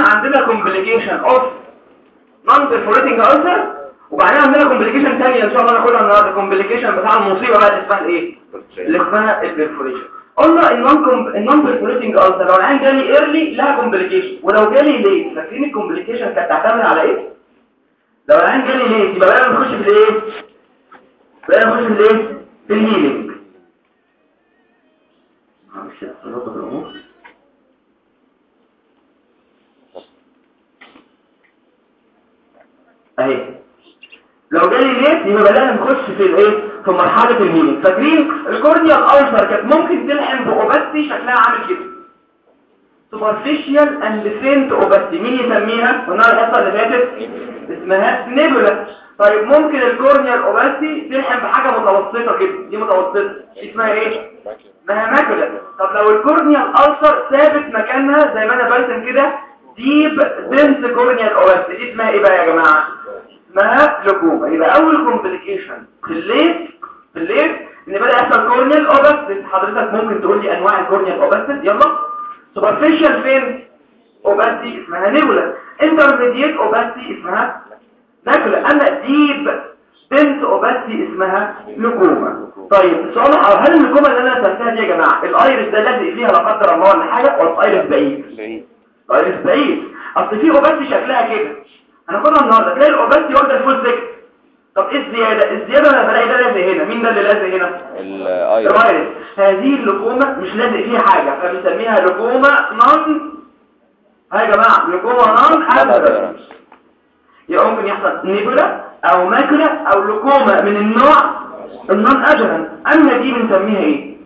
عندنا complication of non perforating ulcer وبعدين عندنا complication ثانية إن شاء الله ناخدها النهارده. complication بتاع المصيبة بقى اللي اسمها إيه؟ اللي اسمها ال perforation قلنا ال non perforating ulcer لو العين جالي early لها complication ولو جالي late فاكرين ال complication كانت تعتمد على إيه؟ لو العين جالي late يبقى بقى نخش في الإيه؟ بقى نخش في الإيه؟ في ال healing لو جالي late يبقى بدأنا نخش في الايه؟ في مرحلة ال healing فاكرين ال corneal ulcer كانت ممكن تلحم ب opacity؟ شكلها عامل كده. superficial and faint opacity مين يسميها؟ قلنا الحصه اللي فاتت. اسمها nebula طيب ممكن ال corneal opacity تلحم بحاجة متوسطة كده. دي متوسطة. اسمها إيه؟ اسمها macula طب لو ال corneal ulcer ثابت مكانها زي ما أنا برسم كده deep dense corneal opacity دي اسمها إيه بقى يا جماعة؟ اسمها leucoma يبقى أول complication في ال late في ال late إن بدا يحصل corneal opacity حضرتك ممكن تقول لي أنواع ال corneal opacity يلا. superficial faint opacity اسمها nebula intermediate opacity اسمها macula أما deep dense opacity اسمها leucoma طيب السؤال هل ال leucoma اللي أنا رسمتها دي يا جماعة ال iris ده لازق فيها لا قدر الله ولا حاجة ولا ال iris بعيد؟ ال iris بعيد. أصل في opacity شكلها كده. أنا كنا النهارده تلاقي ال opacity واخدة ال full thickness؟ طب إيه الزيادة؟ الزيادة أنا بلاقي ده لازق هنا مين ده اللي لازق هنا؟ ال iris. هذه ال leucoma مش لازق فيها حاجة فبنسميها leucoma non ها يا جماعة leucoma non adherent يبقى ممكن يحصل nebula أو macula أو leucoma من النوع ال non adherent أما دي بنسميها إيه؟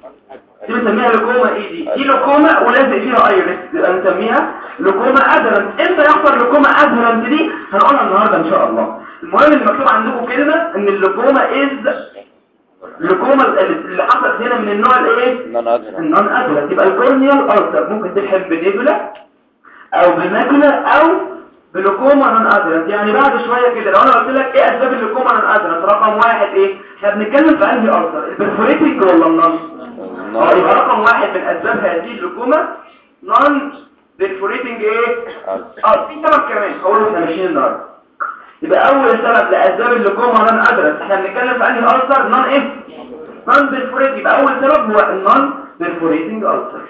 دي بنسميها leucoma إيه دي دي leucoma ولازق فيها iris يبقى بنسميها leucoma adherent إمتى يحصل leucoma adherent دي؟ هنقولها النهارده إن شاء الله. المهم اللي مكتوب عندكم كلمة إن ال leucoma is ال leucoma اللي حصلت هنا من النوع الإيه؟ ال non adherent يبقى ال corneal ulcer ممكن تلحم ب nebula أو ب macula أو ب leucoma non adherent يعني بعد شوية كده لو أنا قلت لك إيه أسباب ال leucoma non adherent رقم واحد إيه؟ إحنا بنتكلم في أنهي ulcer ال perforating ولا ال non يبقى رقم واحد من أسباب هذه ال leucoma non perforating إيه؟ آه في سبب كمان. هقوله إحنا ماشيين النهارده يبقى أول سبب لأسباب ال leucoma non adherent إحنا بنتكلم في أنهي ulcer non إيه؟ non perforating يبقى أول سبب هو ال non perforating ulcer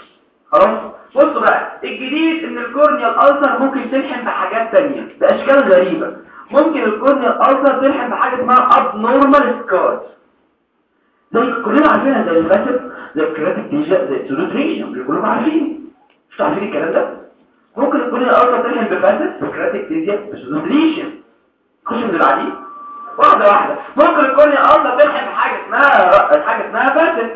خلاص؟ بصوا بقى الجديد إن ال corneal ulcer ممكن تلحم بحاجات تانية بأشكال غريبة. ممكن ال corneal ulcer تلحم بحاجة اسمها abnormal scar زي كلنا عارفينها زي ال facet. زي ال keratectasia زي ال pseudopterygium كلنا عارفين. مش عارفين الكلام ده. ممكن ال corneal ulcer تلحم ب facet ب keratectasia ب pseudopterygium خش من العديد واحدة واحدة. ممكن ال corneal ulcer تلحم بحاجة اسمها حاجة اسمها facet.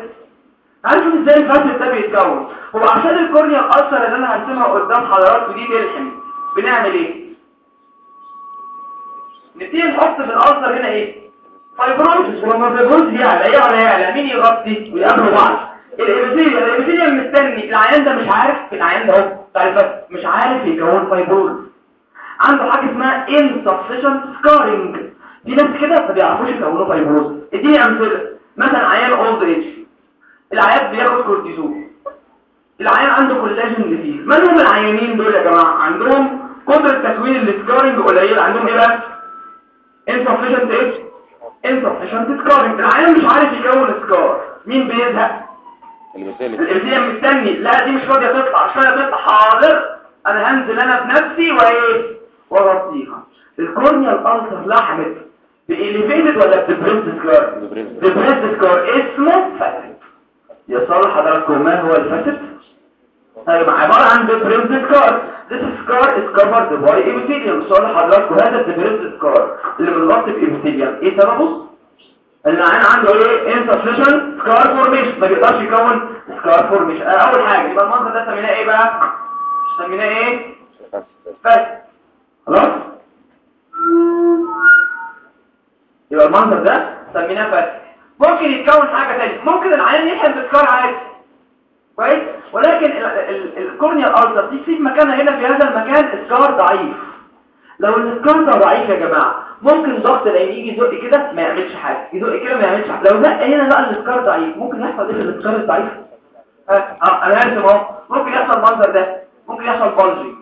عارفين إزاي ال facet ده بيتكون؟ هو عشان ال corneal ulcer اللي أنا هرسمها قدام حضراتكم دي تلحم بنعمل إيه؟ نبتدي نحط في الأثر هنا إيه؟ fibrosis ولما ال fibrosis يعلى يعلى يعلى مين يغطي؟ ويقابلوا بعض. ال epithelium ال epithelium مستني العيان ده مش عارف؟ العيان ده بتاع ال facet مش عارف يكون fibrous عنده حاجة اسمها insufficient scarring. دي ناس كده ما بيعرفوش يكونوا fibrous اديني أمثلة. مثلا عيان old age العيان بياخد كورتيزون العيان عنده collagen disease من هم العيانين دول يا جماعة؟ عندهم قدرة تكوين ال scarring قليله عندهم إيه بقى insufficient إيه insufficient scarring. العيان مش عارف يكون scar مين بيزهق؟ ال epithelium مستني. لا دي مش راضيه تطلع مش راضيه تطلع حاضر. أنا هنزل أنا بنفسي وإيه؟ واغطيها ال corneal ulcer لحمت ب elevated ولا ب depressed scar ب depressed scar اسمه facet يا صالح حضراتكم ما هو ال facet طيب عبارة عن depressed scar This scar is covered by epithelium. سؤال حضراتكم هذا ال depressed scar اللي متغطي ب epithelium إيه سببه؟ العيان عنده إيه؟ Insufficient scar formation ما بيقدرش يكون formation آه أول حاجة. يبقى المنظر ده سميناه إيه بقى؟ سميناه إيه؟ facet خلاص؟ يبقى المنظر ده سميناه facet ممكن يتكون حاجة تانية. ممكن العيان يلحم ب scar عادي. كويس؟ ولكن ال corneal ulcer دي في مكانها هنا في هذا المكان scar ضعيف. لو ال scar ده ضعيف يا جماعة ممكن ضغط العين يجي يزق كده ما يعملش حاجة يزق كده ما يعملش حاجة. لو زق هنا بقى ال scar ضعيف. ممكن يحصل إيه؟ ال scar الضعيف. آه أنا هرسم اهو ممكن يحصل المنظر ده ممكن يحصل bulging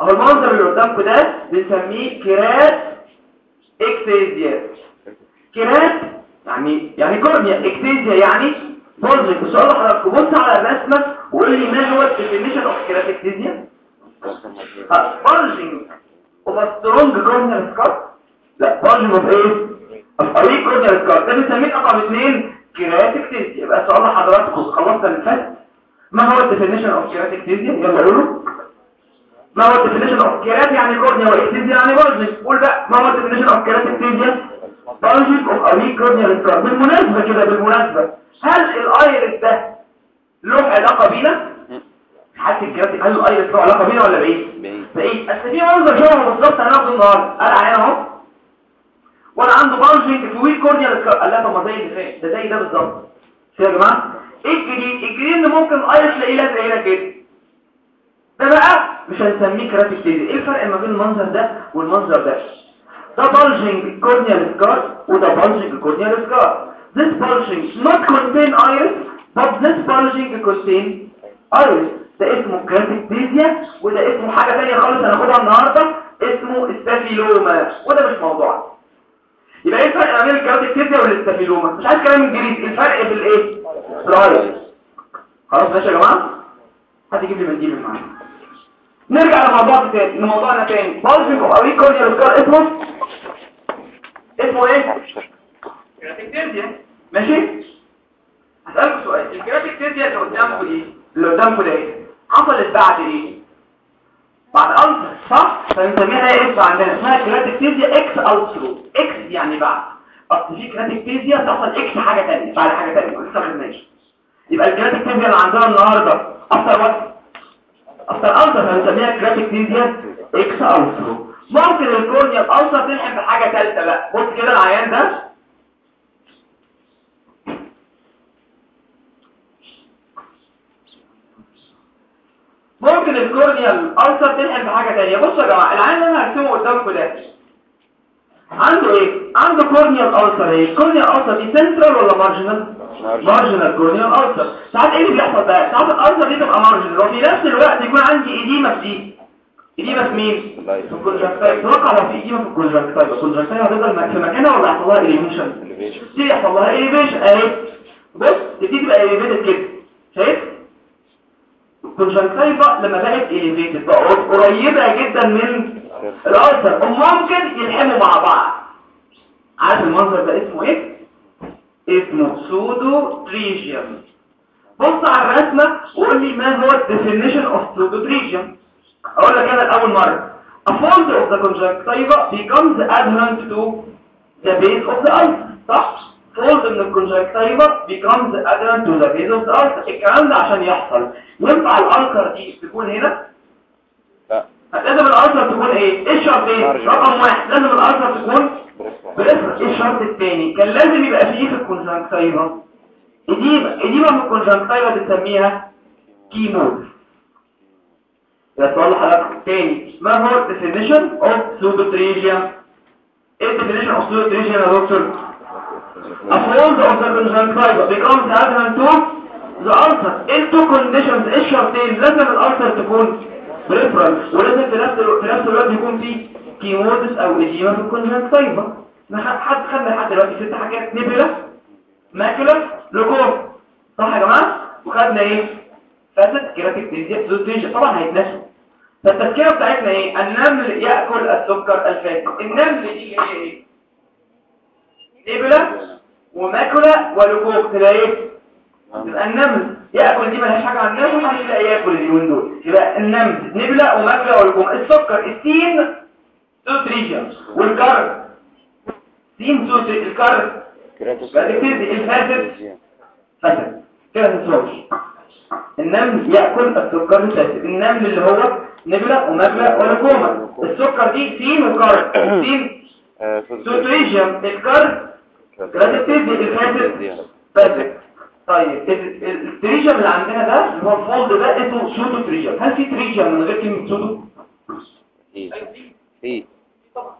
أهو المنظر اللي قدامكم ده بنسميه keratectasia kerat يعني يعني cornea ectasia يعني bulging السؤال لحضرتك بص على الرسمة وقول لي ما هو ال definition of keratectasia bulging of strong corneal scar لا bulging of إيه any corneal scar ده بنسميه رقم اثنين keratectasia يبقى السؤال لحضراتكم خلصنا اللي فات ما هو ال definition of keratectasia يلا قولوا ما هو ال definition of kerat يعني cornea و ectasia يعني bulging قول بقى ما هو ال definition of keratectasia bulging of any corneal scar بالمناسبه كده بالمناسبه هل ال iris ده له علاقه بينا حتى الجرافيك هل ال iris له علاقة بينا ولا بعيد؟ بعيد. أصل في منظر شبه بالظبط هناخده النهارده قال عيان أهو. وأنا عنده bulging في weak corneal scar قال لا طب ما زي ده زي ده بالظبط. يا جماعة؟ إيه الجديد؟ الجديد إن ممكن ال iris تلاقيه لازق هنا كده. ده بقى مش هنسميه keratectasia إيه الفرق ما بين المنظر ده والمنظر ده؟ ده bulging corneal scar وده bulging corneal scar this bulging not contain iris but this bulging contain iris ده اسمه keratectasia وده اسمه حاجة تانية خالص هناخدها النهاردة اسمه staphyloma وده مش موضوع. يبقى إيه الفرق ما بين ال keratectasia وال staphyloma مش عايز كلام إنجليزي الفرق في الايه في ال iris خلاص ماشي يا جماعة؟ حد يجيب لي منديل معايا نرجع لموضوع تاني لموضوعنا تاني. Of a corneal scar اسمه؟ اسمه إيه؟ keratectasia ماشي؟ هسألكوا سؤال. ال keratectasia اللي قدامكم دي اللي قدامكم ده إيه؟ حصلت بعد إيه بعد ulcer صح فنسميها إيه عندنا. اسمها keratectasia ex ulcero ex يعني بعد. أصل في keratectasia تحصل ex حاجة تانية بعد حاجة تانية. لسه ما خدناش يبقى ال keratectasia اللي عندنا النهارده. after وقت after ulcer فنسميها keratectasia ex ulcero ممكن ال corneal ulcer تلحم بحاجة ثالثة بقى. بص كده العيان ده ممكن ال corneal ulcer تلحم بحاجة تانية بصوا يا جماعة العيان اللي أنا هرسمه قدامكم ده عنده إيه؟ عنده corneal ulcer إيه؟ ال corneal ulcer دي سنترال ولا marginal؟ marginal corneal ulcer ساعات إيه اللي بيحصل بقى؟ ساعات ال ulcer دي تبقى marginal وفي نفس الوقت يكون عندي edema في دي edema في مين؟ في ال conjunctiva توقع لو في edema في ال conjunctiva ال conjunctiva هتفضل في مكانها ولا هيحصل لها elevation؟ تبتدي يحصل لها elevation أهي بص تبتدي تبقى elevated كده شايف؟ ال conjunctiva لما بقت elevated بقت قريبة جدا من ال ulcer وممكن يلحموا مع بعض. عارف المنظر ده اسمه إيه؟ اسمه pseudopterygium بص على الرسمة وقول لي ما هو ال definition of pseudopterygium أقول لك أنا الأول مرة. A fold of the conjunctiva becomes adherent to the base of the ulcer. صح؟ Fold من ال conjunctiva becomes adherent to the the ulcer الكلام ده عشان يحصل ينفع ال ulcer دي تكون هنا؟ لا لازم ال ulcer تكون إيه؟ إيه الشرط إيه؟ رقم واحد لازم ال ulcer تكون بالاسم إيه الشرط الثاني كان لازم يبقى فيه في ال conjunctiva oedema oedema في ال conjunctiva بنسميها chemosis أسأل حضرتك تاني ما هو definition of pseudopterygium إيه definition of pseudopterygium يا دكتور of the conjunctiva becomes adherent to the ulcer. إيه two conditions إيه الشرطين لازم ال ulcer تكون peripheral ولازم في نفس في نفس الوقت يكون في chemosis أو oedema في ال conjunctiva حد خدنا لحد دلوقتي ست حاجات nebula macula leucoma صح يا جماعة؟ وخدنا إيه؟ facet keratectasia pseudopterygium طبعا هيتنسوا. فالتذكرة بتاعتنا إيه؟ النمل يأكل السكر الفاسد النمل دي إيه nebula و macula و leucoma تبقى إيه يبقى النمل يأكل دي ملهاش حاجة عن النمل ومحدش يلاقي يأكل اليومين دول. يبقى النمل نبلة وماكلة ولوكوم السكر السين زوتيجيا والكرب. سين صوت الكر بعد كده الفاسد. فسد كده تنسوش النمل يأكل السكر الفاسد. النمل اللي هو نبلة ومبلة ولكومة السكر دي سين وكر سين سوتريجيوم الكر طيب ال pterygium اللي عندنا ده اللي هو ال fold ده اسمه pseudopterygium هل في pterygium من غير كلمة pseudo؟ إيه إيه طبعا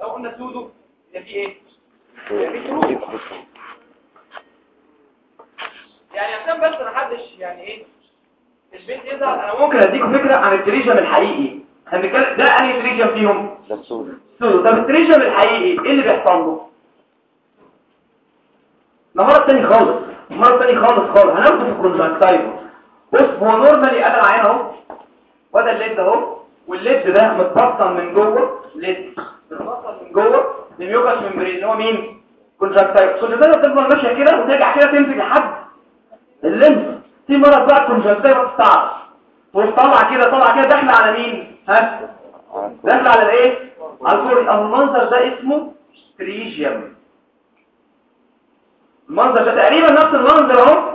لو قلنا pseudo يبقى في إيه؟ يعني عشان بس محدش يعني إيه البيت يزعل أنا ممكن اديكم فكرة عن ال pterygium الحقيقي إحنا بنتكلم ده انهي pterygium فيهم ده ال pseudo pseudo طب ال pterygium الحقيقي إيه اللي بيحصل له ده مرض تاني خالص. مرض تاني خالص خالص. هناخده في ال conjunctiva بص هو normally ادي العين أهو. وده ال lid أهو. وال lid ده متبطن من جوه lid. متبطن من جوه membrane. اللي هو مين؟ conjunctiva ال conjunctiva بتفضل ماشية كده وترجع كده تمسك لحد ال limbus في مرض بقى ال conjunctiva بتستعرض تروح طالعه كده طالعه كده. داخله على مين؟ ها؟ داخل على الايه؟ على ال cornea. المنظر ده اسمه pterygium المنظر ده. تقريبا نفس المنظر اهو.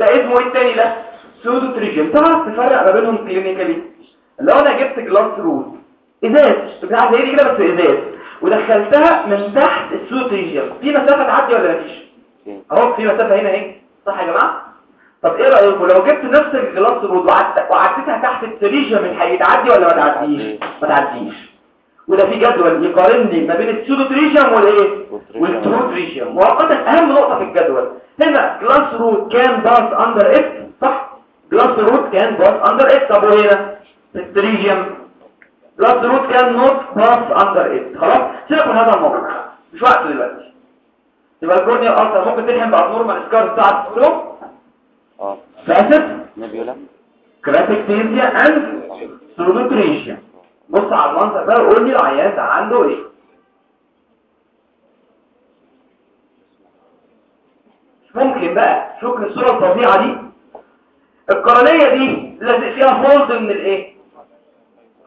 ده اسمه إيه التاني ده؟ pseudopterygium تعرف تفرق ما بينهم clinically لو أنا جبت glass rod إزاز. بتاع زي دي كده بس إزاز. ودخلتها من تحت ال pseudopterygium في مسافة تعدي ولا مفيش أهو في مسافة هنا أهي. صح يا جماعة؟ طب إيه رأيكم؟ لو جبت نفس ال glass rod وعدت- وعدتها تحت ال pterygium الحقيقي تعدي ولا ما تعديش. ما تعديش. وده في جدول يقارني ما بين السودو تريجيوم والايه والترو تريجيوم مؤقتا أهم نقطة في الجدول. هنا جلاس رود كان باس اندر اف صح. جلاس رود كان باس اندر اف طب وهنا؟ التريجيوم جلاس رود كان نوت باس اندر اف خلاص. سيبك من هذا الموضوع. مش وقت دلوقتي. يبقى الكورنيا الالتر ممكن تلحم بابنورمال سكار بتاعت السلوك آه. فاسد نبيولا keratectasia and pseudopterygium بص على المنظر ده وقول لي العيان ده عنده إيه ممكن بقى شوف الصورة الفظيعة دي القرنية دي لازق فيها fold من الايه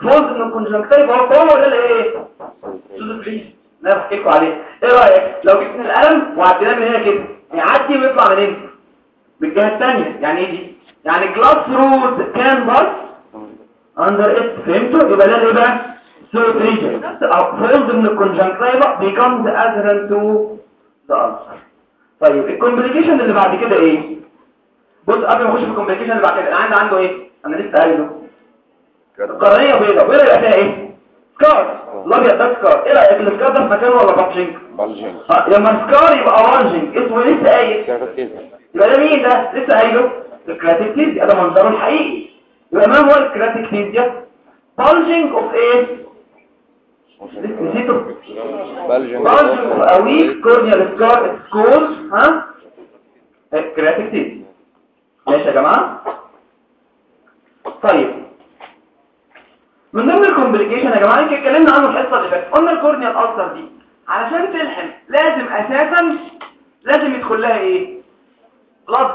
fold من ال conjunctiva هو هو ده الايه pseudopterygium اللي أنا بحكي لكم عليه إيه رايك لو جبنا القلم وعديناه من هنا كده يعدي ويطلع من هنا بالجهه الثانية يعني إيه دي يعني glass rod can pass under it فهمتوا يبقى ده إيه بقى pseudopterygium fold من ال conjunctiva becomes adherent to the ulcer طيب ال complication اللي بعد كده إيه بص قبل ما اخش في ال complication اللي بعد كده العيان ده عنده إيه أنا لسه قايله القرنيه بيضاء بيضاء يبقى فيها إيه scar الابيض ده scar إيه رايك ال scar ده في مكانه ولا bulging bulging لما scar يبقى bulging اسمه لسه قايل يبقى ده مين ده لسه قايله ال keratectasia ده منظره الحقيقي ما هو ال keratectasia bulging of إيه نسيته a weak corneal scar it's called ها keratectasia ماشي يا جماعة طيب. من ضمن ال complication يا جماعة يمكن اتكلمنا عنه الحصه اللي فاتت قلنا ال corneal ulcer دي. علشان تلحم لازم أساسا لازم يدخل لها إيه؟ blood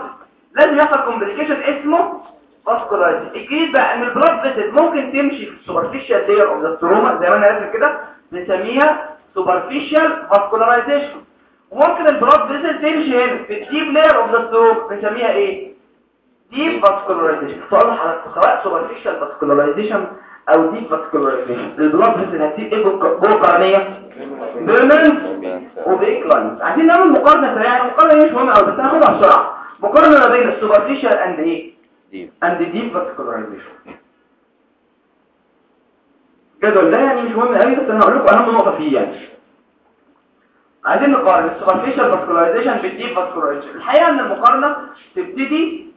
لازم يحصل complication اسمه vascularization الجديد بقى إن ال blood vessel ممكن تمشي في ال superficial layer of the stroma زي ما أنا راسم كده بنسميها superficial vascularization وممكن ال blood vessel تمشي هنا في ال deep layer of the stroma بنسميها إيه؟ deep vascularization سؤال حضرتك سواء superficial vascularization أو deep vascularization ال blood vessel هتسيب إيه؟ جوه القرنيه permanent وبيكلاين عايزين نعمل مقارنة سريعه المقارنه دي مش مهمة قوي بس هاخدها بسرعة. مقارنة ما بين ال superficial and إيه and deep vascularization الجدول ده يعني مش مهم قوي بس أنا هقول لكم أهم نقطة فيه يعني. عايزين نقارن. ال superficial vascularization بال deep vascularization الحقيقة إن المقارنة تبتدي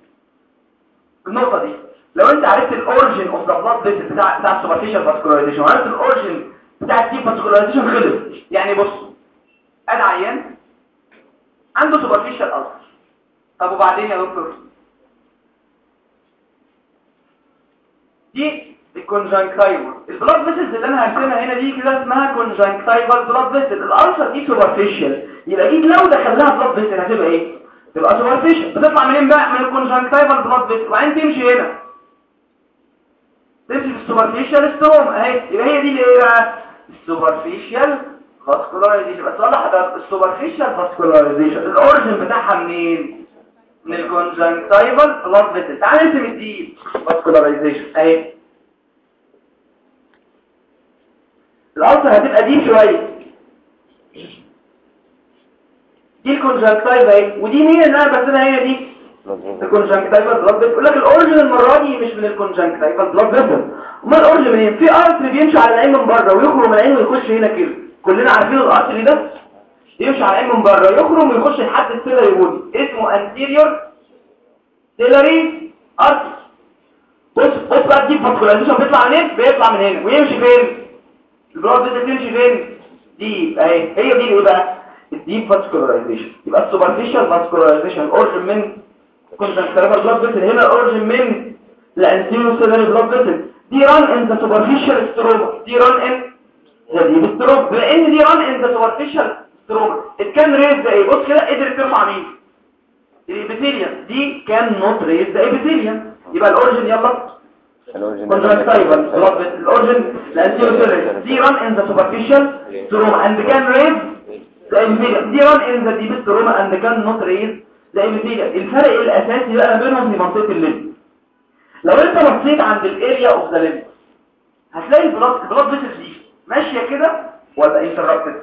بالنقطة دي. لو أنت عرفت ال origin of the blood بتاع بتاع ال superficial vascularization وعرفت ال origin بتاع ال deep vascularization خلص يعني بص أنا عيان عنده superficial ulcer طب وبعدين يا دكتور؟ دي ال conjunctival ال blood vessels اللي أنا هرسمها هنا دي كده اسمها conjunctival blood vessel ال ulcer دي superficial يبقى دي لو دخل لها blood vessel هتبقى إيه؟ تبقى superficial بتطلع منين بقى؟ من ال conjunctival blood vessel وبعدين تمشي هنا. تمشي في ال superficial stroma أهي يبقى هي دي اللي إيه بقى؟ ال superficial vascularization بس والله حضرتك ال superficial vascularization ال origin بتاعها منين؟ من ال conjunctival blood vessel تعال نرسم ال deep vascularization اهي ال ulcer هتبقى deep شوية. دي ال conjunctiva اهي ودي مين اللي أنا برسمها هنا دي؟ ال conjunctival blood vessel يقول لك ال origin المرة دي مش من ال conjunctival blood vessel أمال ال origin منين؟ في artery بيمشي على العين من بره ويخرج من العين ويخش هنا كده. كلنا عارفين ال artery ده؟ يمشي على العين من بره يخرج ويخش لحد ال ciliary body اسمه anterior ciliary artery بص بص بقى ال deep vascularization بيطلع منين بيطلع من هنا ويمشي فين؟ ال blood vessel تمشي فين؟ دي اهي هي دي إيه بقى؟ ال deep vascularization يبقى ال superficial vascularization origin من conjunctival blood vessel هنا origin من ال anterior ciliary blood vessel دي run in the superficial stroma دي run in the deep stroma لأن دي run in the superficial stroma can raise إيه بص كده قدرت ترفع مين الابيثيليوم دي كان نوت ريز ذا ابيثيليوم يبقى الاورجن يلا. الاورجن دي ران ان ذا سوبرفيشال ستروما اند كان ريز ذا ابيثيليوم دي ران ان ذا ديب ستروما اند كان نوت ريز ذا ابيثيليوم الفرق الأساسي بقى بينهم في منطقة ال limbus. لو انت بصيت عند ال area of the limbus هتلاقي ال blood ال blood vessels دي ماشية كده ولا interrupted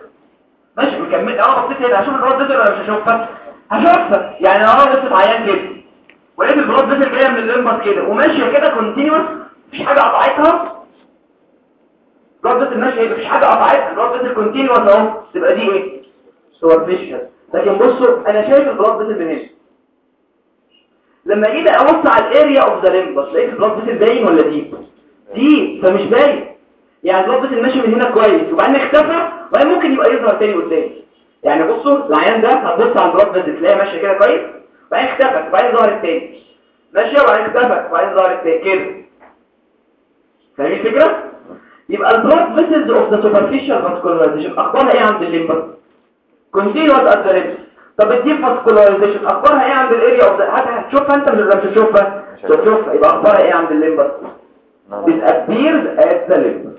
ماشي مكمل آه بصيت هنا هشوف ال blood vessel ولا مش هشوفها؟ هشوفها. يعني آه لسه عيان كده. ولقيت ال blood vessel جاية من ال limbus كده. وماشيه كده continuous مفيش حاجة قطعتها. vessel ماشيه مفيش حاجة قطعتها. ال blood vessel continuous أهو. تبقى دي إيه؟ superficial لكن بصوا أنا شايف ال blood vessel من هنا. لما جيت أبص على ال area of the limbus لقيت ال blood vessel باين ولا deep؟ deep فمش باين. يعني vessel ماشي من هنا كويس وبعدين اختفى وبعدين ممكن يبقى يظهر تاني قدامي. يعني بصوا العيان ده هتبص على ال blood vessel تلاقيها ماشيه كده كويس وبعدين اختفت وبعدين ظهرت تاني. ماشيه وبعدين اختفت وبعدين ظهرت تاني كده. فاهمين الفكرة؟ يبقى ال blood vessels of the superficial vascularization أخبارها إيه عند ال limbus continuous at the طب ال deep vascularization أخبارها إيه عند ال area of the هتشوفها أنت ولا مش هتشوفها. تشوفها يبقى أخبارها إيه عند ال limbus disappears at the limbus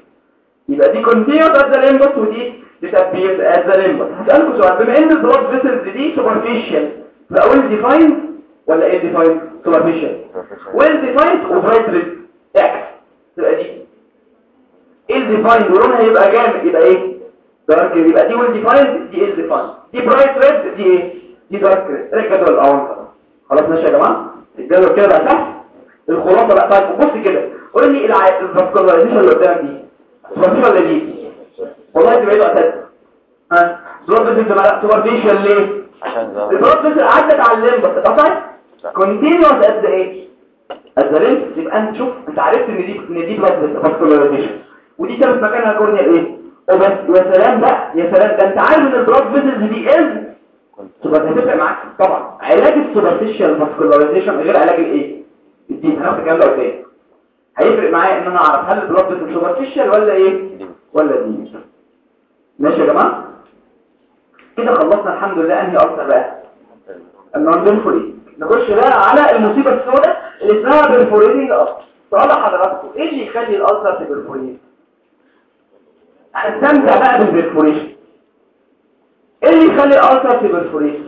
يبقى دي continuous at the limbus ودي disappears at the limbus هسألكم سؤال بما إن البلاد فيسلز دي superficial فا well defined ولا إيه defined superficial. Well defined و bright red. X. تبقى دي. ال defined ولونها يبقى جامد يبقى إيه؟ dark يبقى دي well defined دي ال defined. دي bright red دي إيه؟ دي dark red. الجدول الأول خلاص. ماشي يا جماعة؟ الجدول كده بقى تحت الخلاصه بقى طيب بص كده. قول لي الفاسكولايزيشن اللي قدامك دي. سوبرفيشال ولا دي والله دي بعيده أساسا ها بلاد فيسل ده سوبرفيشال ليه عشان ظهر البلاد فيسل عدت على الليمبس اتقطعت كونتينوس قد إيه قد الليمبس يبقى انت شوف انت عرفت ان دي ان دي بلاد ودي كانت مكانها كورنيال إيه يا سلام بقى يا سلام ده انت عارف ان البلاد فيسل دي از تبقى هتفرق معاك طبعا علاج السوبرفيشال فاسكولايزيشن غير علاج الايه ال deep هناخد الكلام ده قدام هيفرق معايا إن أنا أعرف هل ال blood vessel superficial ولا إيه؟ ولا deep ماشي يا جماعة؟ كده خلصنا الحمد لله. أنهي أكتر بقى؟ النون نخش بقى على المصيبة السوداء اللي اسمها perforating ulcer سؤال حضراتكم إيه اللي يخلي ال ulcer ت perforate هنستمتع بقى بال perforation إيه اللي يخلي ال ulcer ت perforate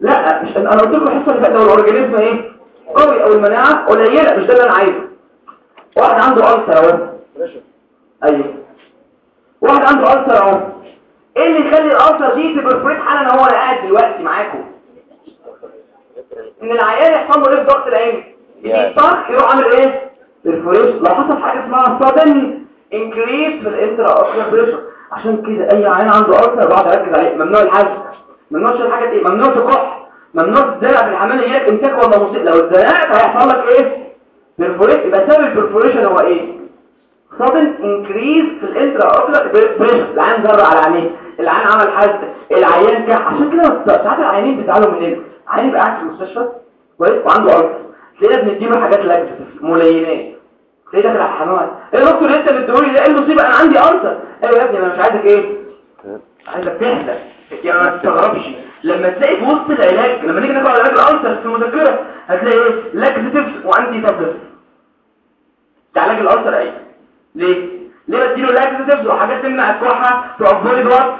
لا مش أنا قلت لكم الحصة اللي فاتت ال organism إيه؟ قوي أو المناعة قليلة مش ده اللي أنا عايزه. واحد عنده ulcer أهو. أيوه. واحد عنده ulcer أهو. إيه اللي يخلي ال ulcer دي ت perforate حالا هو أنا قاعد دلوقتي معاكم؟ إن العيان يحصل له إيه في ضغط العين؟ يجي طرح يروح عامل إيه؟ perforation لو حصل حاجة اسمها sudden increase في ال intra pressure عشان كده أي عيان عنده ulcer بعد اركز عليه. ممنوع الحزن ممنوع حاجة إيه ممنوع تكح ممنوع تحزق في الحمام يجيلك امساك ولا مصيب لو حزقت هيحصل لك إيه؟ perforate يبقى سبب ال perforation هو إيه؟ sudden increase في ال intraocular pressure العيان ذر على عينيه العيان عمل حزن العيان كح عشان كده ساعات العيانين بيزعلوا مننا. عيان يبقى قاعد في المستشفى كويس؟ وعنده ulcer تلاقينا بنديله حاجات laxative ملينات. تلاقيه داخل على الحمام. إيه يا دكتور انت بتقولي ده؟ إيه المصيبة؟ أنا عندي ulcer أيوه يا ابني أنا مش عايزك إيه؟ عايزك تهدى. يعني ما تستغربش لما تلاقي في وسط العلاج لما نيجي ناخد علاج ال ulcer في المذكرة هتلاقي إيه؟ laxative و anti tussive. ده علاج ال ulcer إيه ليه؟ ليه بديله laxative وحاجات تمنع الكحة؟ what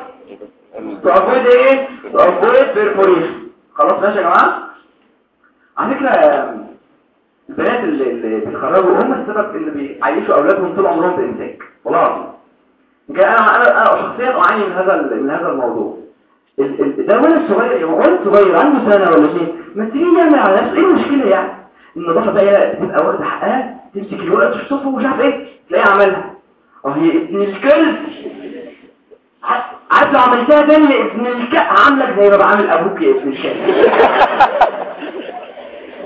to avoid إيه؟ avoid perforation خلاص ماشي يا جماعة؟ على فكرة البنات اللي, بيتخرجوا هم السبب اللي بيعيشوا أولادهم طول عمرهم بامساك والله العظيم. أنا أنا شخصيا أعاني من هذا من هذا الموضوع. ال- ال- ده ولد صغير ولد صغير عنده سنة ولا شيء ما تيجي يعمل على نفسه إيه المشكلة يعني؟ النظافه بقى تبقى واخدة حقها تمسك الورقة تشطفه ومش عارف إيه تلاقيها عملها. أه هي ابن الكلب. عارف لو عملتها تاني ابن الكلب عاملك زي ما بعمل أبوك يا ابن الكلب.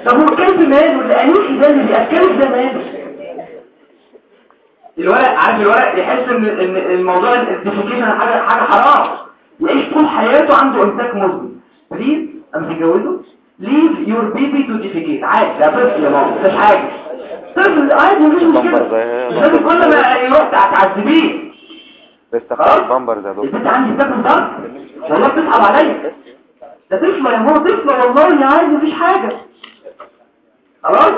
طب هو الكلب ماله ده اللي بيأكلك ده ماله؟ الورق عارف الورق؟ يحس ان الموضوع ال defecation حاجة حاجة حرام. يعيش طول حياته عنده امساك مزمن please اما تتجوزه leave your baby to defecate. عادي ده طفل يا ماما مفيش حاجة. طفل عادي مفيش مشكلة. مش لازم كل ما يروح تعذبيه. بس خلاص؟ تاخد بامبر ده دكتور البنت عندي بتاكل ضرب. والله بتصعب عليا. ده طفله يا ماما طفله والله عادي مفيش حاجة. خلاص؟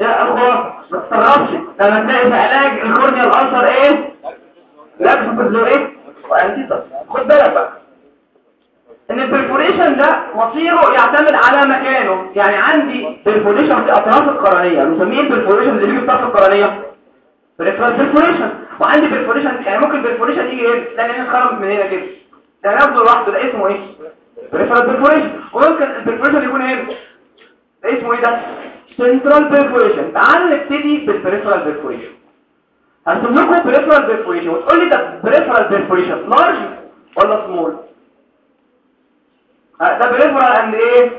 يا أخوة ما تستغربش لما تلاقي في علاج ال corneal ulcer إيه؟ لابس بزوريت خد بالك بقى. إن ال perforation ده مصيره يعتمد على مكانه. يعني عندي perforation في أطراف القرنية. بنسميه ال perforation اللي بيجي في اطراف القرنية. perforation وعندي perforation يعني ممكن perforation يجي هنا. تلاقي هنا اتخرم من هنا كده. ده نفسه لوحده. ده اسمه إيه؟ peripheral perforation وممكن ال perforation يكون هنا. ده اسمه إيه ده؟ central perforation تعالوا نبتدي بال peripheral perforation هرسم لكم peripheral perforation وتقول لي ده peripheral perforation large ولا small ده peripheral and إيه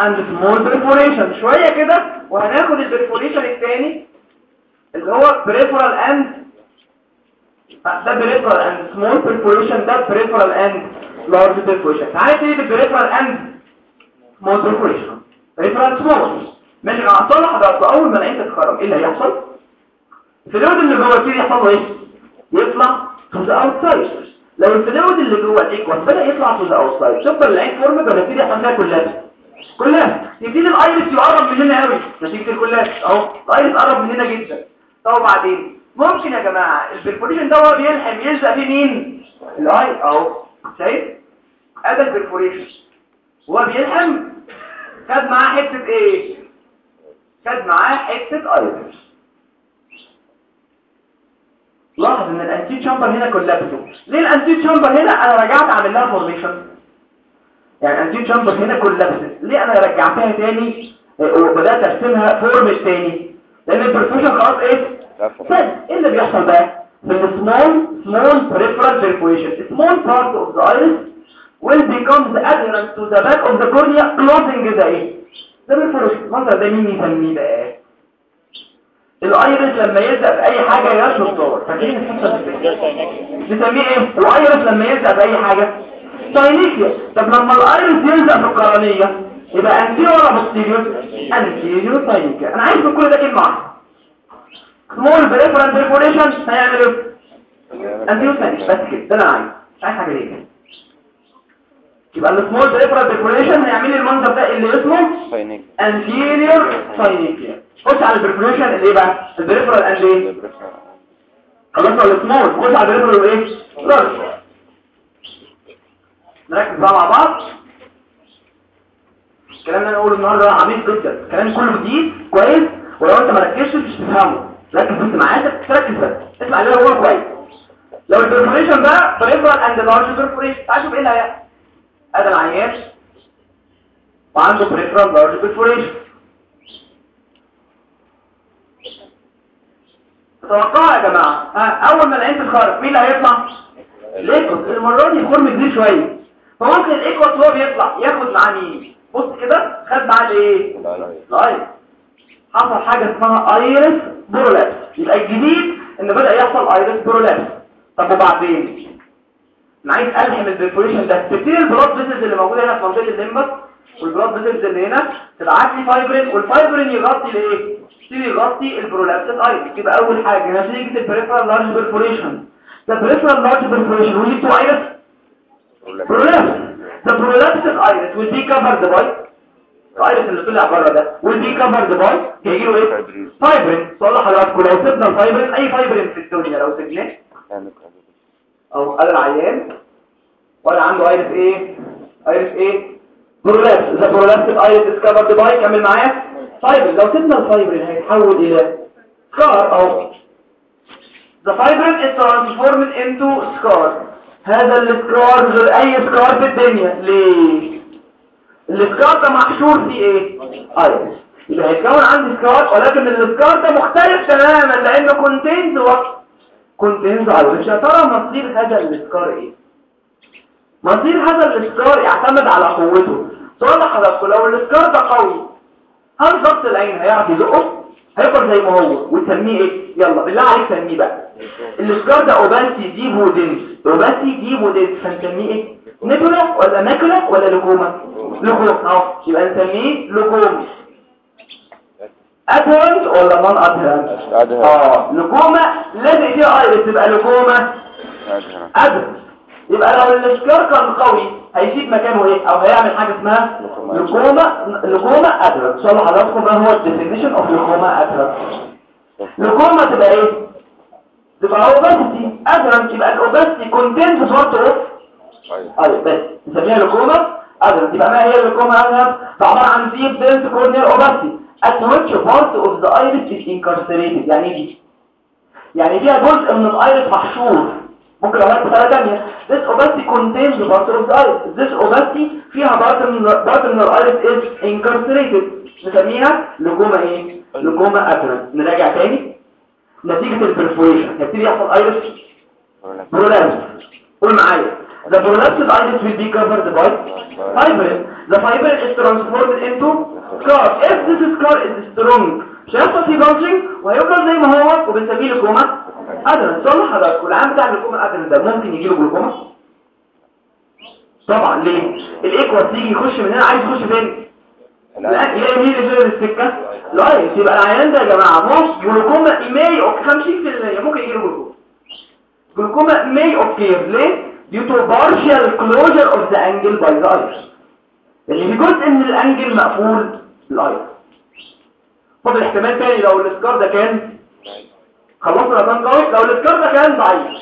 and small perforation شوية كده وهناخد ال perforation الثاني اللي هو peripheral and ده peripheral and small perforation ده peripheral and large perforation تعالى نبتدي بال peripheral and small perforation peripheral small ماشي أنا هصلح ده. أصل أول ما العين تتخرم إيه اللي هيحصل؟ ال fluid اللي جوه يبتدي يحصل له إيه يطلع to the outside لو ال fluid اللي جوه ال aqueous بدأ يطلع to the outside تفضل العين formed ولا يبتدي يحصل فيها collapse collapse يبتدي ال iris يقرب من هنا قوي. نتيجه ال collapse أهو ال iris قرب من هنا جدا. طب وبعدين ممكن يا جماعة ال perforation ده هو بيلحم يلزق فيه مين؟ الاي أهو. شايف؟ ادي ال perforation. هو بيلحم. خد معاه حتة إيه؟ خد معاه حتة iris لاحظ إن ال anterior chamber هنا collapsed ليه ال anterior chamber هنا؟ أنا رجعت اعمل لها formation يعني ال anterior chamber هنا collapsed ليه أنا رجعتها تاني؟ آه، وبدأت أرسمها formed تاني. لأن ال perforation خلاص إيه؟ ثاني إيه اللي بيحصل بقى؟ في ال small small perforation small part of the iris will become the adherent to the back of the cornea closing the إيه ده perforation المنظر ده مين يسميه بقى؟ ال iris لما يلزق في أي حاجة يشرب صور فاكرين الحصه دي نسميه إيه؟ ال iris لما يلزق في أي حاجة. synechia طب لما ال iris يلزق في القرنية يبقى anterior ولا posterior anterior synechia أنا عايز كل ده كلمة واحدة. small peripheral perforation هيعمل إيه؟ anterior synechia بس كده. ده أنا عايزه. مش عايز حاجة ليه؟ يبقى ال small peripheral perforation هيعمل لي المنظر ده اللي اسمه ساينيك anterior synecia خش على ال perforation اللي إيه بقى ال peripheral and إيه خلصنا السمول خش على ال peripheral وايه؟ large نركز بقى مع بعض. الكلام اللي أنا بقوله النهارده عميق جدا. الكلام كله جديد كويس؟ ولو أنت ما ركزتش مش تفهمه ركز بس معايا تركز بس. اسمع اللي أنا بقوله كويس. لو ال perforation ده peripheral and large perforation تعال شوف إيه اللي هيحصل ادي العيان وعنده peripheral large perforation توقعوا يا جماعة ها اول ما العين تتخرم مين اللي هيطلع ال aqueous المرة دي خرم كبير شوية فممكن ال aqueous وهو بيطلع ياخد معاه مين بص كده خد معاه الايه لا لا ال iris حصل حاجة اسمها iris prolapse يبقى الجديد ان بدأ يحصل iris prolapse طب وبعدين أنا عايز ألحم ال perforation ده. تبتدي ال blood vessels اللي موجودة هنا في منطقة ال limbus وال blood vessels اللي هنا تبعت لي fibrin وال fibrin يغطي الايه يبتدي يغطي ال prolapsed iris يبقى أول حاجة نتيجه ال peripheral large perforation ده peripheral large perforation lead to iris prolapse ده prolapsed ال iris will be covered by ال iris اللي طلع بره ده will be covered by هيجي له إيه؟ فايبرين سؤال لحضراتكم لو سيبنا الفايبرين أي فايبرين في الدنيا؟ لو سيبناه؟ أو قال العيان ولا عنده iris إيه iris إيه. prolapse إذا prolapsed iris is covered by كمل معايا فايبر لو سيبنا الفايبرين هيتحول إلى scar أهو. The fibrin is transformed into scar. هذا ال scar غير أي scar في الدنيا. ليه ال scar ده محشور فيه إيه؟ iris يبقى هيتكون عندي scar ولكن ال scar ده مختلف تماما لأنه contains what contains iris tissue يا ترى مصير هذا ال scar إيه؟ مصير هذا ال scar يعتمد على قوته. سؤال لحضراتكم لو ال scar ده قوي هل ضغط العين هيعرف يزقه؟ هيفضل زي ما هو. وتسميه إيه؟ يلا بالله عليك سميه بقى. ال scar ده opacity deep و dense opacity deep و dense هنسميه إيه؟ nebula. ولا macula ولا leucoma. leucoma. أهو يبقى نسميه leucoma. adherent ولا non adherent آه. leucoma لازق فيها iris تبقى leucoma adherent adherent يبقى لو ال scar كان قوي هيسيب مكانه إيه؟ أو هيعمل حاجة اسمها leucoma leucoma adherent ان شاء الله حضراتكم ما هو ال definition of leucoma adherent leucoma تبقى إيه؟ تبقى opacity adherent يبقى ال opacity contain part of طيب أيوه بس نسميها leucoma adherent يبقى ما هي ال leucoma adherent عبارة عن deep dense corneal opacity at which part of the iris is incarcerated. يعني إيه دي يعني فيها جزء من ال iris محشور. ممكن لو هات بطريقه ثانية this opacity contains part of the iris this opacity فيها part من part من ال iris is incarcerated. نسميها leucoma إيه؟ leucoma adherent نراجع تاني. نتيجة ال perforation هيبتدي يحصل iris prolapse قول معايا. The prolapsed iris will be covered by fibrin the fibrin is transformed into scar if this scar is strong. مش هيحصل فيه bulging وهيفضل زي ما هو وبنسميه leucoma adherent صلح حضراتكم العيان بتاع ال leucoma adherent ده ممكن يجي له جلوكوما طبعا. ليه؟ ال aqueous يجي يخش من هنا عايز يخش فين؟ لا يلاقي مين اللي شايل السكه لايف يبقى العيان ده يا جماعة. ممكن glaucoma may occur 50% ممكن يجي له glaucoma glaucoma may occur ليه؟ Due to partial closure of the angle by the iris لأن في جزء من ال angle مقفول بال iris فاضل احتمال تاني لو ال scar ده كان خلصنا كان لو ال scar ده كان ضعيف.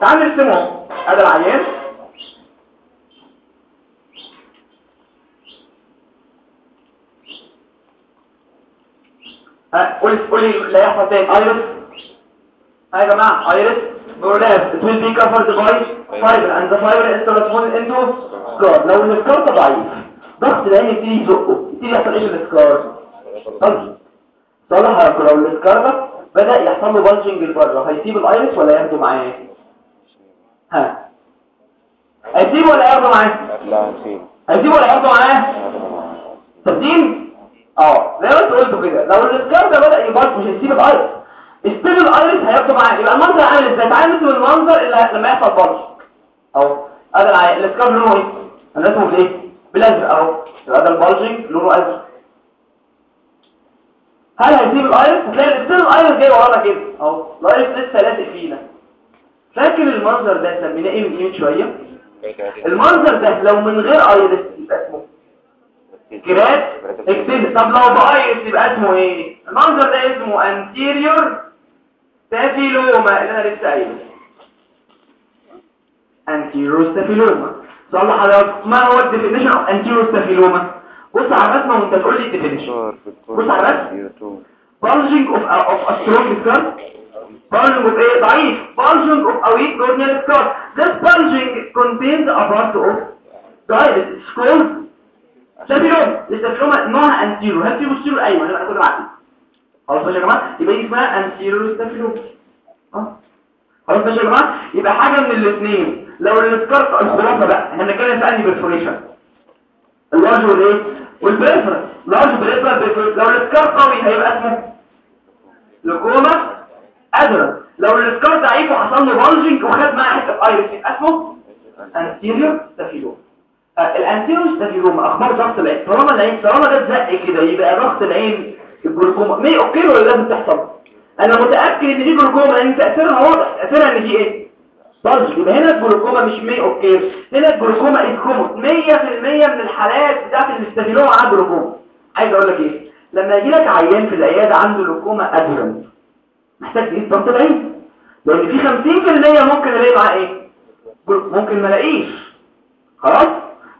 تعال نرسمه ادي العيان. قولي قولي لا يحصل تاني. آيرس. ها يا جماعة آيرس. برولاب it will be covered by fiber and the fiber is transformed into scar لو السكار ضعيف ضغط العين يبتدي يزقه يبتدي يحصل إيه السكار. طيب. صالح لو السكار ده بدأ يحصل له bulging لبره هيسيب ال iris ولا ياخده معاه؟ ها. هيسيبه ولا ياخده معاه؟ لا نسيب هيسيبه ولا ياخده معاه؟ تبدين آه. زي ما انت قلت كده لو الاسكار ده بدأ يبلج مش هيسيب الايرس ستيل الايرس هياخده معاه يبقى المنظر عامل إزاي تعال نرسم المنظر اللي لما يحصل bulge اهو ادي العين ال scar لونه إيه أنا راسمه بايه بالازرق اهو يبقى ده ال bulging لونه ازرق هل هيسيب ال iris هتلاقي still ال iris جاي ورانا كده اهو ال iris لسه لازق فينا فاكر المنظر ده سميناه إيه من شوية المنظر ده لو من غير iris يبقى اسمه keratectasia طب لو ب iris يبقى اسمه إيه المنظر ده اسمه anterior staphyloma اللي أنا لسه قايله anterior staphyloما صلح حضرتك ما هو ال definition of anterior staphyloma بص على الرسمه وانت تقول لي ال definition بص على الرسم يوتيوب bulging of a, of a strong scar bulging of إيه ضعيف bulging of a weak corneal scar this bulging contains a part of iris it's called staphylomas ال staphyloma نوعها anterior هل في posterior أيوه أنا كنت بعدي خلاص يا جماعة؟ يبقى دي اسمها anterior staphylomas آه؟ خلاص يا جماعة؟ يبقى حاجة من الاثنين لو ال scar الخرافة بقى إحنا كده سالني perforation ال large والإيه؟ وال peripheral large peripheral لو ال scar قوي هيبقى اسمه leucoma adherent لو ال scar ضعيف وحصل له bulging وخد معاه حتة iris اسمه anterior staphyloma ال anterior staphyloma أخبار ضغط العين. طالما العين طالما جت زق كده يبقى ضغط العين ال glaucoma. may occur ولا لازم تحصل أنا متأكد إن دي جلوكوما لأن تأثيرها واضح. تأثيرها إن دي إيه؟ bulge يبقى هنا الجلوكوما مش may occur. هنا ال glaucoma is common 100% من الحالات بتاعت ال staphyloma عنده جلوكوما عايز أقول لك إيه؟ لما يجي لك عيان في العيادة عنده لوكوما ادرن محتاج تقيس ضغط العين. لأن في 50% ممكن الاقي معاه إيه؟ ممكن ما الاقيش خلاص؟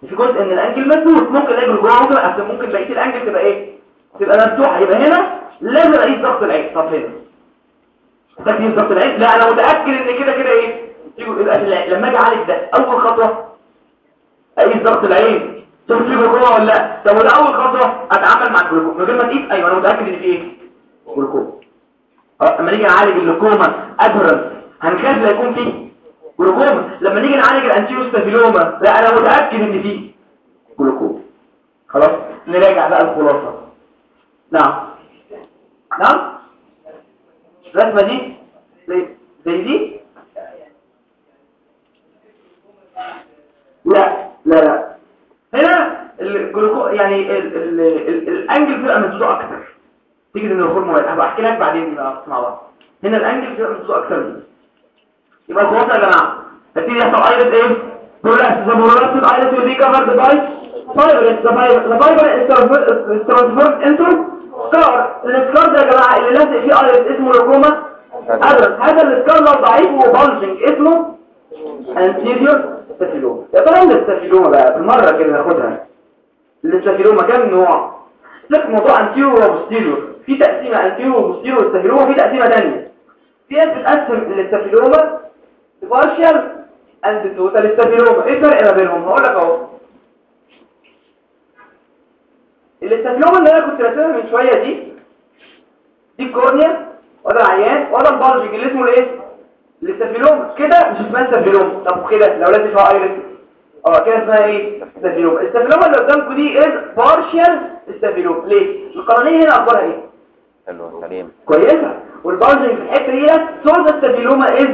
في جزء من الأنجل مسدود ممكن الاقي جلوكوما ممكن بقية الأنجل تبقى إيه؟ تبقى مفتوحة يبقى هنا لازم اقيس ضغط العين. طب هنا. محتاج تقيس ضغط العين؟ لا أنا متأكد إن كده كده إيه؟ يبقى لما أجي أعالج ده أول خطوة أقيس ضغط العين. شوف في جلوكوما ولا لأ؟ طب أول خطوة أتعامل مع الجلوكوما. من غير ما تقيس؟ أيوه أنا متأكد إن في إيه؟ جلوكوما. أه لما نيجي نعالج ال leucoma adherent هنخاف لا يكون فيه جلوكوما. لما نيجي نعالج ال anterior staphyloma لا أنا متأكد إن فيه جلوكوز خلاص؟ نراجع بقى الخلاصة. نعم. نعم. الرسمه دي زي دي لا لا لا. هنا الجلوكوز يعني ال- ال- ال- ال angle بيبقى مسدود أكتر. تيجي ان الهرمون هبقى أحكي لك بعدين دي بقى مع بعض. هنا ال angle بيبقى مسدود أكتر من دي. يبقى الخلاصه يا جماعة. هتيجي يحصل iris إيه prolapse the prolapsed iris will be covered by fibrous the fiber the fiber is scar ال scar ده يا جماعة اللي لازق فيه iris اسمه leucoma adherent ال scar لو ضعيف و bulging اسمه anterior staphyloma يا ترى ال staphyloma بقى بالمرة كده ناخدها؟ ال staphyloma كام نوع. لك موضوع anterior و posterior. في تقسيمة anterior و posterior ال staphyloma في تقسيمة ثانية في ناس بتقسم ال staphyloma partial and total staphyloma إيه الفرق ما بينهم؟ هقول لك أهو. ال staphyloma اللي أنا كنت راسمها من شوية دي دي ال cornea وده العيان وده ال bulging اللي اسمه الإيه؟ ال staphyloma كده مش اسمها staphyloma طب كده لو لازق فيها iris آه كده اسمها إيه؟ staphyloma ال staphyloma اللي قدامكم دي is partial staphyloma ليه؟ القرنيه هنا أخبارها إيه؟ حلو سليم. كويسة. وال bulging في الحتة دي so ال staphyloma is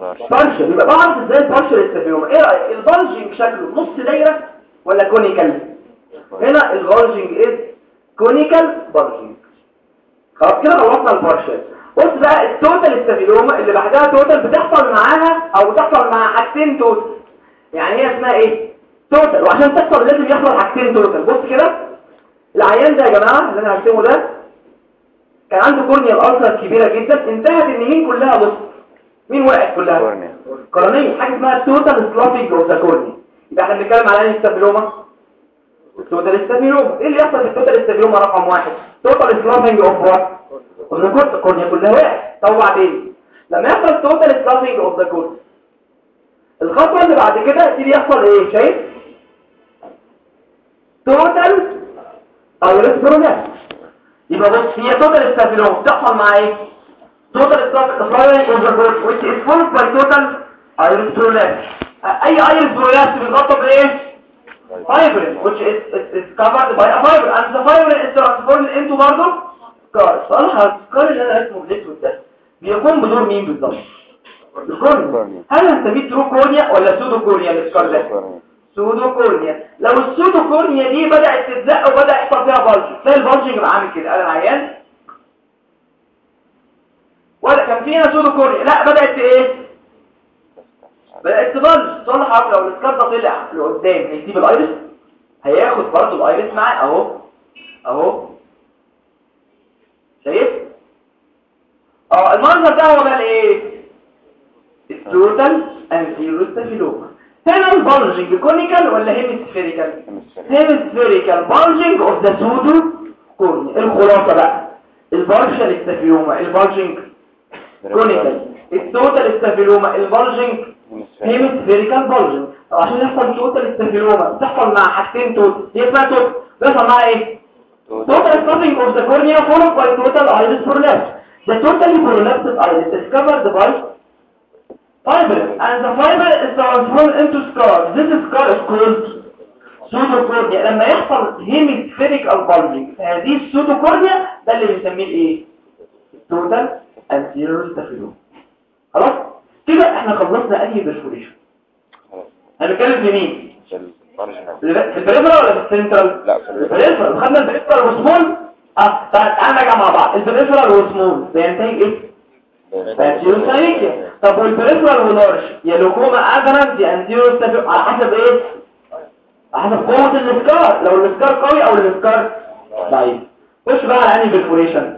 partial partial يبقى بعرف إزاي ال partial staphyloma إيه رأيك؟ ال bulging شكله نص دايرة ولا conical هنا ال bulging is conical bulging خلاص كده خلصنا ال partial بص بقى ال total staphyloma اللي بعدها total بتحصل معاها أو بتحصل مع حاجتين total يعني هي اسمها إيه؟ total وعشان تحصل لازم يحصل حاجتين total بص كده. العيان ده يا جماعة اللي أنا هرسمه ده كان عنده corneal ulcer كبيرة جدا. انتهت ان مين كلها بص. مين وقعت كلها؟ cornea. قرنيه حاجة اسمها total sloughing of the cornea يبقى إحنا بنتكلم على أنهي staphyloma ال total staphyloma إيه اللي يحصل في ال total staphyloma رقم واحد؟ total sloughing of what قلنا ال cornea كلها وقعت طب وبعدين؟ لما يحصل total sloughing of the cornea الخطوة اللي بعد كده يبتدي يحصل إيه؟ شايف؟ total iris prolapse يبقى بص هي total staphyloma بتحصل مع إيه؟ total sloughing of the cornea which is followed by total iris prolapse أي iris prolapse بيتغطى بإيه؟ Fibrin which is, is, is covered by a fibrin and the fibrin is transformed into برضه scar صح؟ ال scar اللي أنا اسمه الاسود ده بيقوم بدور مين بالظبط ال cornea هل هنسميه true cornea ولا pseudo cornea ال scar ده pseudo cornea لو ال pseudo cornea دي بدأت تتزق وبدأ يحصل فيها bulge تلاقي ال bulging يبقى عامل كده أنا عيان. ولا كان فيها pseudo cornea لا بدأت إيه؟ بدأت ت bulge صح؟ لو ال scar ده طلع لقدام هيسيب ال iris هياخد برضه ال iris معاه أهو. أهو. شايف؟ آه المنظر ده هو بقى الإيه؟ ال total anterior staphyloma هنا ال bulging conical ولا hemispherical hemispherical bulging of the pseudo cornea الخلاصة بقى؟ ال partial staphyloma ال bulging conical ال total staphyloma ال bulging hemispherical bulge عشان يحصل total staphyloma بتحصل مع حاجتين total اسمها total بيحصل مع إيه total sloughing of the cornea followed by total iris prolapse the total prolapsed iris is covered by fibrin and the fibrin is transformed into scar this scar is called pseudo cornea لما يحصل hemispherical bulging هذه ال pseudo cornea ده اللي بنسميه إيه total anterior staphyloma خلاص كده إحنا خلصنا انهي perforation هنتكلم في مين؟ في ال peripheral ولا في السنترال؟ لا في ال peripheral خدنا ال peripheral و small آه تعال تعال نرجع مع بعض. ال peripheral و small بينتهي إيه ب anterior synechia طب وال peripheral و large يا leucoma adherent يا anterior على حسب إيه؟ على حسب قوة ال scar لو ال scar قوي أو ال scar ضعيف. خش بقى على أنهي perforation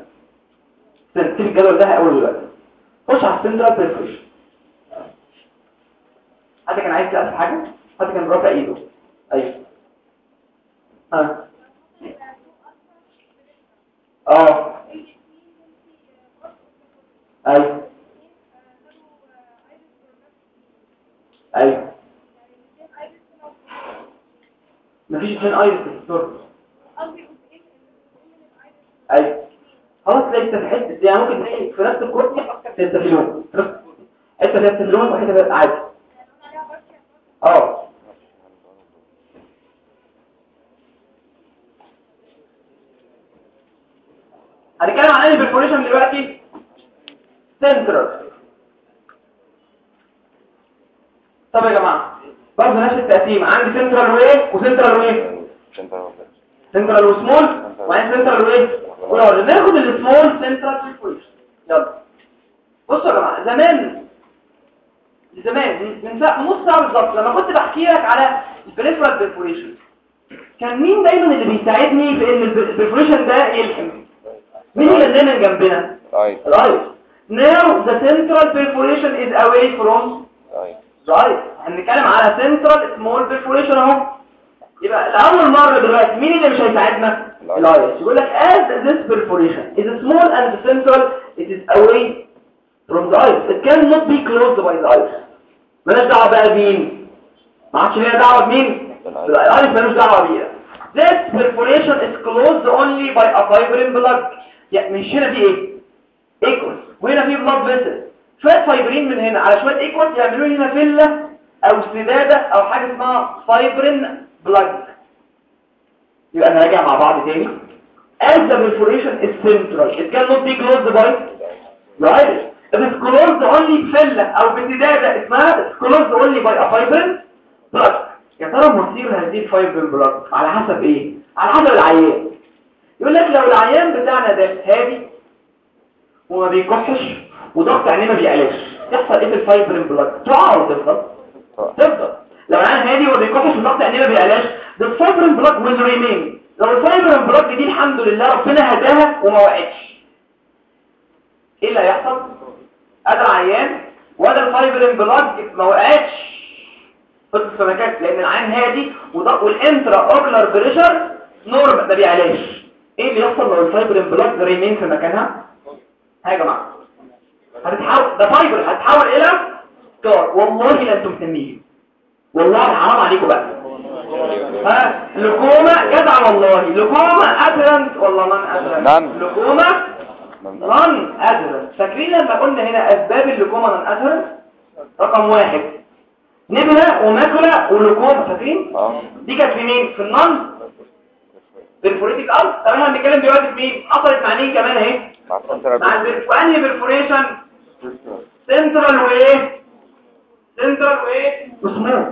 سيب الجدول ده اول دلوقتي. خش على ال central perforation حد كان عايز يسال حاجة؟ حد كان رافع ايده. أيوه. ها آه. أيوه. أيوه. مفيش اثنين ايرس في الدكتور أيوه. خلاص انت حتة يعني ممكن تلاقي في نفس نفس الكورنيا حتة فيها تستفيلون وحتة عادي آه انهي برفوريشن دلوقتي سنترال طب يا جماعة برضه نفس التقسيم عندي سنترال وايه وسنترال وايه central و small وبعدين سنترال وايه و large ناخد ال small central perforation يلا. بصوا يا جماعة زمان زمان من ساعة نص ساعة بالظبط لما كنت بحكي لك على ال peripheral perforation كان مين دايما اللي بيساعدني في إن ال perforation ده يلحم؟ مين اللي دايما جنبنا اي الايس now the central perforation is away from اي the iris هنتكلم على central small perforation اهو يبقى لأول مرة دلوقتي مين اللي مش هيساعدنا. ال iris يقول لك as this perforation is small and central it is away from the iris it cannot be closed by the iris مالناش دعوه بقى بمين ما عادش ليها دعوه بمين. ال iris مالوش دعوه بيها this perforation is closed only by a fibrin plug يعني مش هنا في إيه؟ aqueous وهنا في blood vessel شوية فايبرين من هنا. على شوية aqueous يعملوا هنا فلة أو سدادة أو حاجة اسمها fibrin plug يبقى نراجع مع بعض تاني. As the perforation is central. It cannot be closed by the iris it is closed only بفلة أو بسدادة اسمها it's closed only by a fibrin plug. يا ترى مصير هذه ال fibrin plug على حسب إيه؟ على حسب العيان. يقول لك لو العيان بتاعنا ده هادي وما بيكحش وضغط عينيه ما بيقلقش. يحصل إيه في ال fibrin plug ولا تفضل. تفضل. لو العيان هادي وما بيكحش وضغط عينيه ما بيقلقش ده ال fibrin plug will remain لو ال fibrin plug دي الحمد لله ربنا هداها وما وقعتش. إيه اللي هيحصل؟ ادي العيان وده ال fibrin plug ما وقعتش. فضل السمكات لأن العين هادي وال intraocular pressure normal ما بيعلاش إيه اللي يحصل لو ال fibrin plug remain في مكانها؟ ها يا جماعة. هتتحول ده fiber هتتحول إلى scar والله لا أنتم مهتمين والله حرام عليكم بقى. ها؟ leucoma جدع والله. leucoma adherent ولا non adherent. leucoma non adherent فاكرين لما قلنا هنا أسباب ال leucoma non adherent رقم واحد. nebula و macula و leucoma فاكرين؟ آه. دي كانت في مين؟ في ال non-perforated طب إحنا بنتكلم دلوقتي في مين؟ حصلت مع مين كمان أهي؟ مع. وانهي perforation central. وايه سنترال وايه و smooth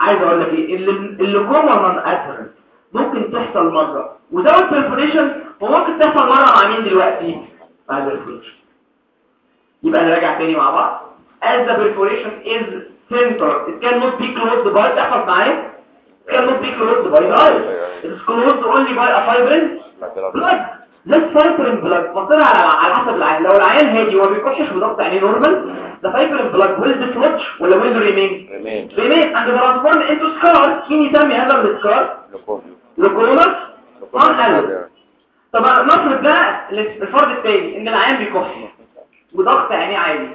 عايز أقول لك إيه؟ اللي ال leucoma non adherent ممكن تحصل مرة. without perforation وممكن تحصل مرة مع مين دلوقتي؟ مع ال perforation يبقى نراجع تاني مع بعض. As the perforation is central it cannot be closed by تحفظ معايا؟ It is closed only by a fibrin plug. ده ال fibrin plug مصيره على على حسب العين لو العيان هادي وما بيكحش وضغط عينيه normal ده fibrin plug will dislodge ولا will remain remain and transform into scar مين يسمي هذا ال scar نون حلو طب نفرض ده الفرض الثاني إن العيان بيكح وضغط عينيه عالي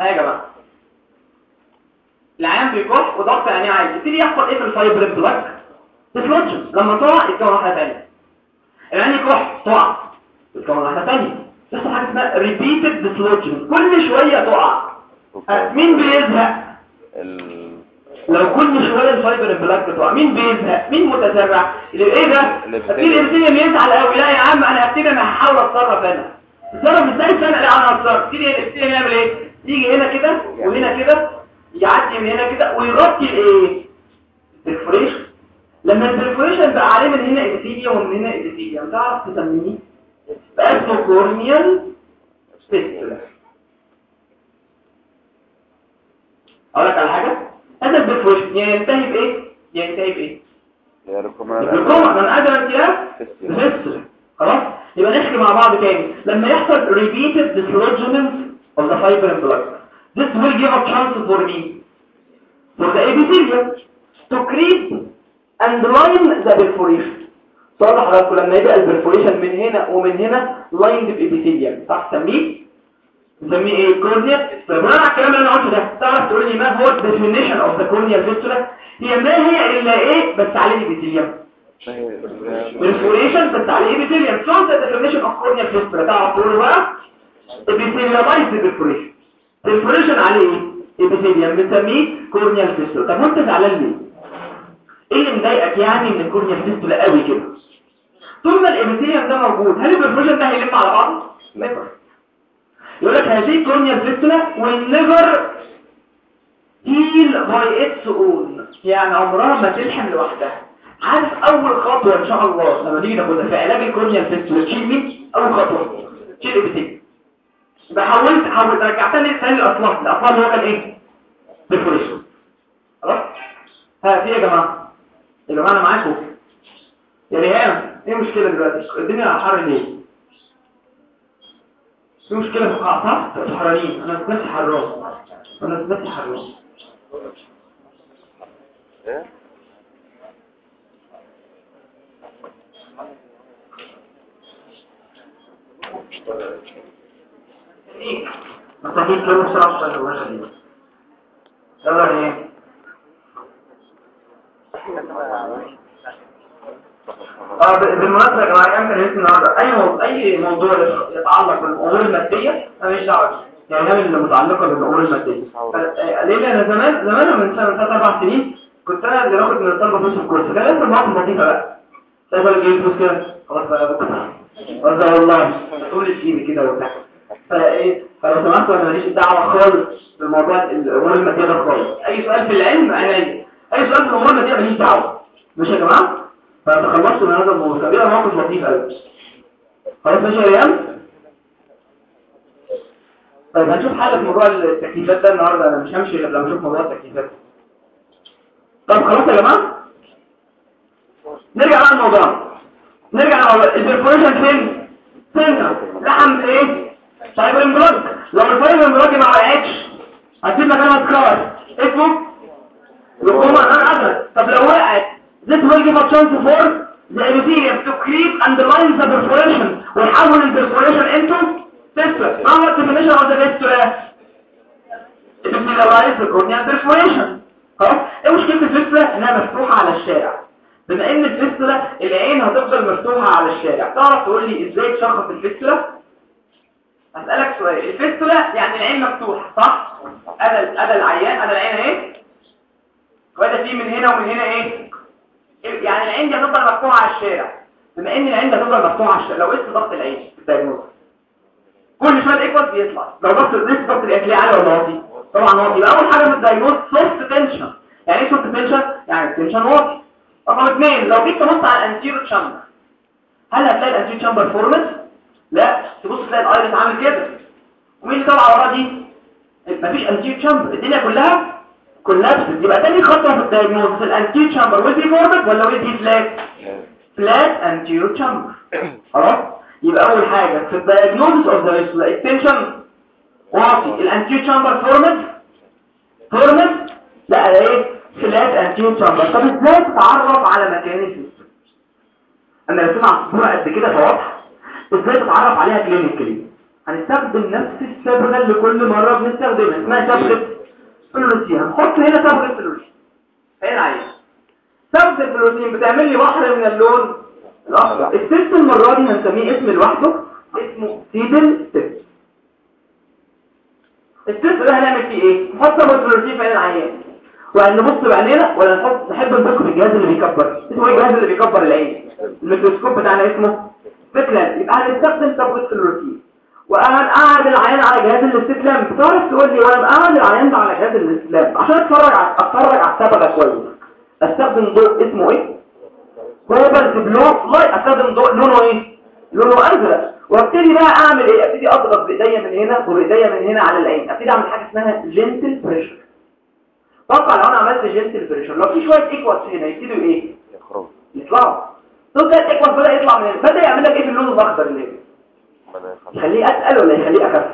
يا جماعة. العيان بيكح وضغط عينيه عالي يبتدي يحصل إيه في ال fibrin plug dislodgement لما تقع يتكون واحدة ثانية العيان يكح تقع يتكون واحدة ثانية يحصل حاجة اسمها repeated dislodgement كل شوية تقع مين بيزهق؟ لو كل شوية ال fibrin plug بتوع مين بيزهق؟ مين متسرع؟ اللي إيه ده بيزهق. ال epithelium يزعل قوي لا يا عم أنا هبتدي أنا هحاول أتصرف أنا اتصرف إزاي؟ لا أنا هتصرف. تيجي ال epithelium يعمل إيه؟ يجي هنا كده وهنا كده. يعدي من هنا كده ويغطي الايه ال perforation لما ال perforation بقى عليه من هنا epithelium ومن هنا epithelium تعرف تسميه؟ بقى اسمه corneal fistula أقول لك على حاجة؟ هذا ال perforation ينتهي بإيه؟ ينتهي بإيه؟ بالجمعة من امتلاك بفسر خلاص؟ يبقى نحكي مع بعض تاني. لما يحصل repeated dislodgement of the fibrin plug. This will give a chance for me. For the epithelium to creep and line the perforation. صار حضراتكم لما يبقى ال perforation من هنا ومن هنا lined ب epithelium صح تسميه؟ نسميه إيه؟ corneal fistula بناء على الكلام اللي أنا قلته ده؟ تعرف تقول لي ما هو ال definition of the corneal fistula هي ما هي إلا إيه؟ بس عليه epithelium perforation بس عليه epithelium so the definition of corneal fistula. تعرف تقول بقى؟ Epithelialized perforation. Perforation عليه. إيه epithelium بنسميه corneal fistula طب وانت زعلان ليه؟ إيه اللي مضايقك يعني من ال corneal fistula قوي كده؟ طول ما ال epithelium ده موجود هل ال perforation ده هيلم على بعضه never يقول لك هذه corneal fistula will never heal by its own يعني عمرها ما تلحم لوحدها. عارف أول خطوة إن شاء الله لما نيجي ناخدها في علاج ال corneal fistula تشيل مين؟ أول خطوة. تشيل الابيثيليوم بحاولت حاولت رجعتني تاني الأطلاق. الأطلاق هو كان إيه برفوريشن خلاص؟ ها في إيه يا جماعة؟ يا جماعة أنا معاكم. يا ريهام إيه المشكلة دلوقتي؟ الدنيا حر ليه؟ في مشكلة في صح حرانين أنا نفسي حران أنا نفسي حران إيه؟ مستحيل كده آه ب- بالمناسبه يا جماعة كان كان النهارده اي اي موضوع يتعلق بالامور الماديه أنا مش بيه. يعني اللي متعلقه بالامور آه، ليه أنا زمان زمان من سنه ثلاث أربع سنين كنت أنا اللي باخد من الطلبه فلوس الكورس كان لسه المواقف لطيفه بقى شايف أنا جايب فلوس كده خلاص بقى دكتور والله تقول كده وبتاع فايه؟ فلو سمحتوا أنا ماليش دعوة خالص بموضوع الأمور المادية ده خالص. أي سؤال في العلم عينيا أي سؤال في الأمور المادية ماليش دعوة. مش يا جماعة؟ فتخلصت من هذا الموضوع. بيبقى موقف لطيف قوي خلاص ماشي يا ريان طيب هنشوف حاجة في موضوع التكييفات ده النهارده. أنا مش همشي غير لما أشوف موضوع التكييفات. طب خلاص يا جماعة؟ نرجع بقى للموضوع. نرجع ال perforation فين؟ سنتر لحم إيه؟ fibrin plug لو ال fibrin plug ما وقعتش هتسيب مكانها scar. اسمه؟ leucoma non adherent طب لو وقعت this will give a chance for the epithelium to creep and line the perforation. ويحول ال perforation into fistula ما هو definition of the fistula epithelialized corneal perforation. خلاص إيه مشكلة الفستلة إنها مفتوحة على الشارع. بما إن الفستلة العين هتفضل مفتوحة على الشارع تعرف تقول لي إزاي تشخص الفستلة أسألك سؤال. الفستلة يعني العين مفتوحة صح؟ ادى ادى العيان ادى العين اهي وادى فيه من هنا ومن هنا إيه؟ يعني العين دي هتفضل مفتوحة على الشارع. بما إن العين دي هتفضل مفتوحة على الشارع لو قست ضغط العين في الدايجنوز. كل شوية ال aqueous بيطلع. لو ضغط لسه ضغط العين عالي ولا واطي. طبعا واطي. أول حاجة في ال diagnosis soft tension يعني إيه soft tension يعني ال tension واطي. رقم اثنين لو جيت تبص على ال anterior chamber هل هتلاقي ال anterior chamber formed لا تبص تلاقي ال iris عامل كده. ومين اللي طالعه وراه دي؟ مفيش anterior chamber الدنيا كلها collapsed يبقى تاني خطوة في ال diagnosis في ال anterior chamber will be formed ولا will be flat flat anterior chamber خلاص؟ يبقى أول حاجة في ال diagnosis of the fistula ال tension واطي ال anterior chamber formed formed لا إيه؟ flat anterior chamber طب إزاي تتعرف على مكان ال fistula أنا رسمها على الصورة قد كده فواضحة. إزاي تتعرف عليها clinically هنستخدم نفس الصبغه اللي كل مرة بنستخدمها. اسمها صبغه fluorescein هنحط هنا صبغه fluorescein هنا عايز صبغه ال fluorescein بتعمل لي بحر من اللون الأخضر. ال test المرة دي هنسميه اسم لوحده اسمه Seidel test ال test ده هنعمل فيه إيه؟ نحط صبغه fluorescein في عين العيان. وهنبص بعينينا ولا نحط نحب نبص في الجهاز اللي بيكبر. اسمه إيه الجهاز اللي بيكبر العين؟ الميكروسكوب بتاعنا اسمه slit lamp يبقى هنستخدم صبغه fluorescein وهنقعد العيان على جهاز ال slit lamp بتعرف تقول لي وأنا مقعد العيان ده على جهاز ال slit lamp عشان أتفرج على أتفرج على الصبغه كويس أستخدم ضوء اسمه إيه؟ cobalt blue light أستخدم ضوء لونه إيه؟ لونه أزرق. وأبتدي بقى أعمل إيه؟ أبتدي أضغط بإيديا من هنا وبإيديا من هنا على العين. أبتدي أعمل حاجة اسمها gentle pressure طبعا لو أنا عملت gentle pressure لو في شوية aqueous هنا يبتدوا إيه؟ يطلعوا. تبدا ال aqueous بدا يطلع من هنا بدا يعمل لك إيه في اللون الاخضر اللي يخليه اتقل ولا يخليه اخف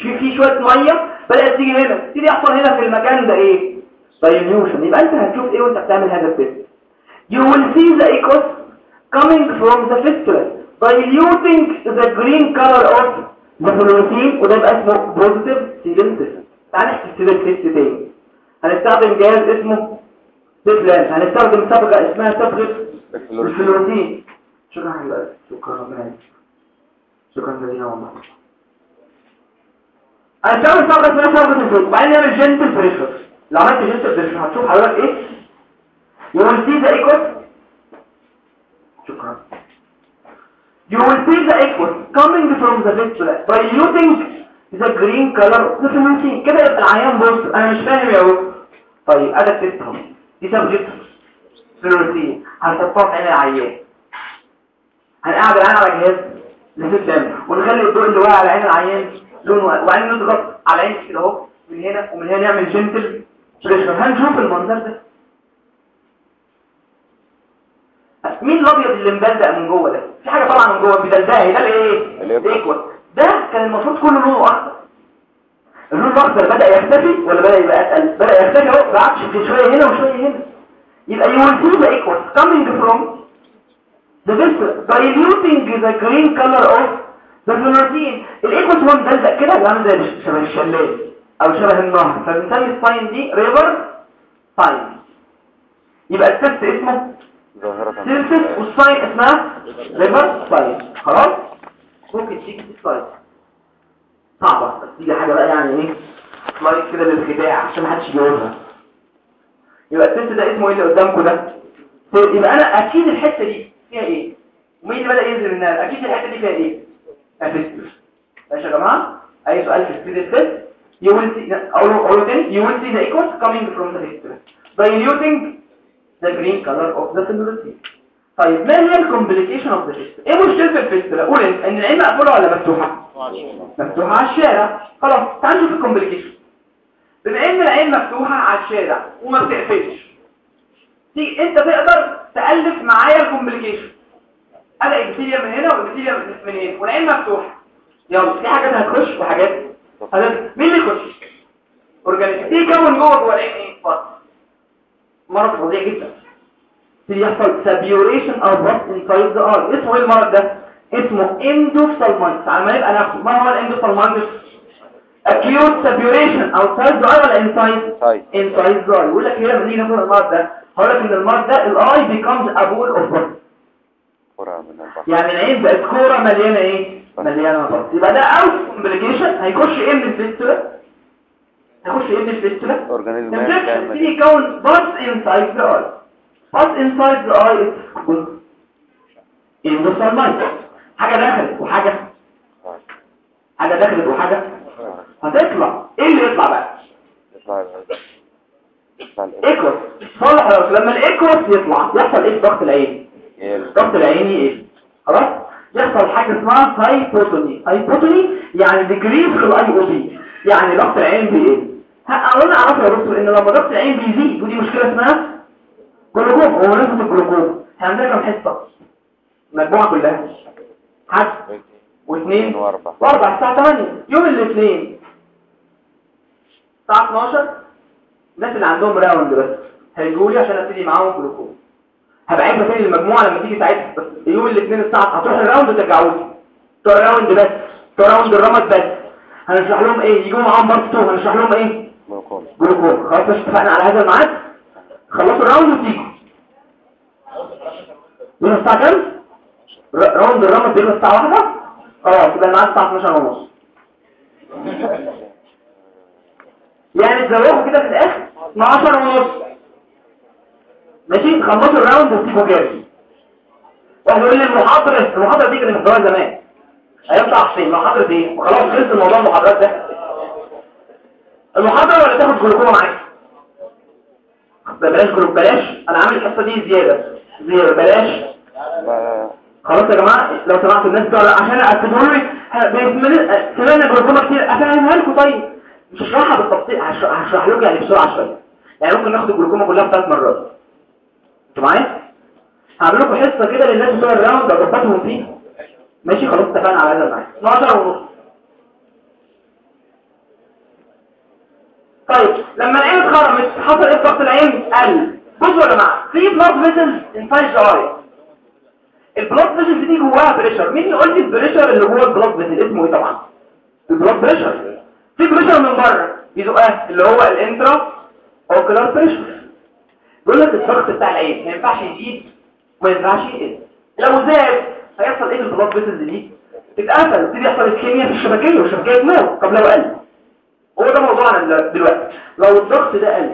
في في شوية مية بدات تيجي هنا. تيجي يحصل هنا في المكان ده إيه؟ dilution يبقى أنت هتشوف إيه وأنت بتعمل هذا ال test you will see the aqueous coming from the fistula. Diluting the green color of the fluorescein وده يبقى اسمه positive Seidel test تعال نحكي ال Seidel test تاني. هنستخدم جهاز اسمه سيفلان هنستخدم صبغه اسمها صبغه ال fluorescein شكرا حبيبي شكرا. شكرا جزيلا والله هنستخدم صبغه اسمها صبغه ال fluorescein وبعدين نعمل gentle pressure لو عملت جنتل بريشر هتشوف حضرتك إيه you will see the aqueous شكرا. You will see the aqueous coming from the fistula diluting the green color. Of the كده يبقى العيان بص. أنا مش فاهم يا بص طيب ادي ال test اهو دي صبغة fluorescein هنحطها في عين العيان هنقعد العيان على جهاز للسيستم ونخلي الضوء اللي واقع على عين العيان لونه وبعدين نضغط على عين كده أهو من هنا ومن هنا نعمل gentle pressure هنشوف المنظر ده؟ مين الأبيض اللي مدلدق من جوه ده؟ في حاجة طالعة من جوه بيدلدقها ده الإبرة. ال aqueous ده كان المفروض كله لونه أخضر. اللون الأخضر بدأ يختفي ولا بدأ يبقى أتقل؟ بدأ يختفي أهو. بعدش شوية هنا وشوية هنا. يبقى you will see the aqueous coming from the fistula diluting the green color of the fluorescein ال aqueous هو مدلدق كده بيعمل زي شبه الشلال أو شبه النهر. فبنسمي ال sign دي river sign يبقى ال test اسمه Seidel وال sign اسمها river sign خلاص؟ ممكن تيجي في ال sign صعبة بس دي حاجة بقى يعني إيه؟ slide كده للخداع عشان محدش يجاوبها يبقى ال test ده اسمه إيه اللي قدامكم ده؟ يبقى أنا أكيد الحتة دي فيها إيه؟ ومين اللي بدأ ينزل منها؟ أكيد الحتة دي فيها إيه؟ fistula ماشي يا جماعة؟ أي سؤال في ال Seidel test you will see أقول أقول تاني؟ You will see the aqueous coming from the fistula diluting the green color of the fluorescein طيب ما هي ال complication of the fistula إيه مشكلة ال fistula قول أنت إن العين مقفولة ولا مفتوحة؟ مفتوحة. على الشارع. خلاص تعال نشوف ال complication بما إن العين مفتوحة على الشارع وما بتقفلش. تيجي أنت تقدر تألف معايا ال complication. أنا ابتديا من هنا وابتديا من هنا والعين مفتوحة. يلا في حاجات هتخش وحاجات هتخش. مين اللي يخش؟ organism. يكون جوه جوه العين إيه؟ فرق مرض فظيع جدا. اللي يحصل suppuration or pus inside the eye اسمه إيه المرض ده؟ اسمه endophthalmitis على ما يبقى ناخده ما هو ال endophthalmitis acute suppuration outside the eye ولا inside inside the eye يقول لك إيه لما نيجي ناخد المرض ده هقول لك إن المرض ده ال eye becomes a ball of يعني العين بقت كورة مليانة إيه؟ مليانة pus يبقى ده أول complication هيخش إيه من ال fistula هيخش إيه من ال fistula organism كامل يبتدي يكون inside the eye. pus inside the eye is endophthalmitis حاجة دخلت وحاجة. حاجة دخلت وحاجة. هتطلع إيه اللي يطلع بقى؟ يطلع يطلع الإبرة. aqueous. صالح خلاص لما ال aqueous يطلع يحصل إيه في ضغط العين؟ يقل. ضغط العين إيه؟ خلاص؟ يحصل حاجة اسمها hypotony hypotony يعني decrease في ال IOP يعني ضغط العين بيقل. أقول اعرف يا دكتور إن لما ضغط العين بيزيد ودي مشكلة اسمها جلوكوم هو نسبه الجلوكوم إحنا عندنا كام حصة؟ المجموعه كلها. حد؟ واثنين؟ واربع الساعة 8 يوم الاثنين. الساعة 12 الناس اللي عندهم round بس. هيجوا لي عشان أبتدي معاهم جلوكوم هبقى عايز تاني المجموعة لما تيجي ساعتها. بس يوم الاثنين الساعة هتروح ال round وترجعوا لي بتوع ال round بس. بتوع round الرمد بس. هنشرح لهم إيه؟ يجوا معاهم 2 هنشرح لهم إيه؟ جلوكوم خلاص مش اتفقنا على هذا الميعاد. خلصوا ال round وتيجوا. يوم الساعة كام؟ round الرمد بيبقى الساعة 1 خلاص يبقى الميعاد الساعة 12 ونص. يعني تزوقوا كده في الآخر 12 ونص. ماشي؟ خلصوا ال round وتيجوا جاي واحد يقول لي المحاضره المحاضرة دي كانت محضرها زمان. أيام بتاع حسين محاضره إيه؟ وخلاص خلص الموضوع المحاضرات ده. المحاضرة ولا تاخد جلوكوما معاك؟ بلاش جلوكوما بلاش. أنا عامل الحصة دي زيادة. زيادة. بلاش. لا خلاص يا جماعة لو سمحتوا الناس بتوع عشان اكتبوا لي سمعنا جلوكوما كتير. افهمها لكم طيب. مش هشرحها بالتفصيل هشرح لكم يعني بسرعة شوية. يعني ممكن ناخد الجلوكوما كلها ثلاث مرات. أنتوا معايا؟ هعمل لكم حصة كده للناس بتوع ال round اظبطهم فيها ماشي خلاص اتفقنا على هذا الميعاد. 12 ونص طيب لما العين اتخرمت حصل إيه ضغط العين قل. بصوا يا جماعة في blood vessels in the eye ال blood vessels دي جواها pressure مين يقول لي ال pressure اللي جوه ال blood vessel اسمه إيه طبعا؟ ال blood pressure في pressure من بره بيزقها اللي هو ال intraocular pressure بيقول لك الضغط بتاع العين ما ينفعش يزيد وما ينفعش يقل لو زاد هيحصل إيه في vessels دي تتقفل يبتدي يحصل ischemia في الشبكيه والشبكيه تموت طب لو قل هو ده موضوعنا دل- دلوقتي لو الضغط ده قل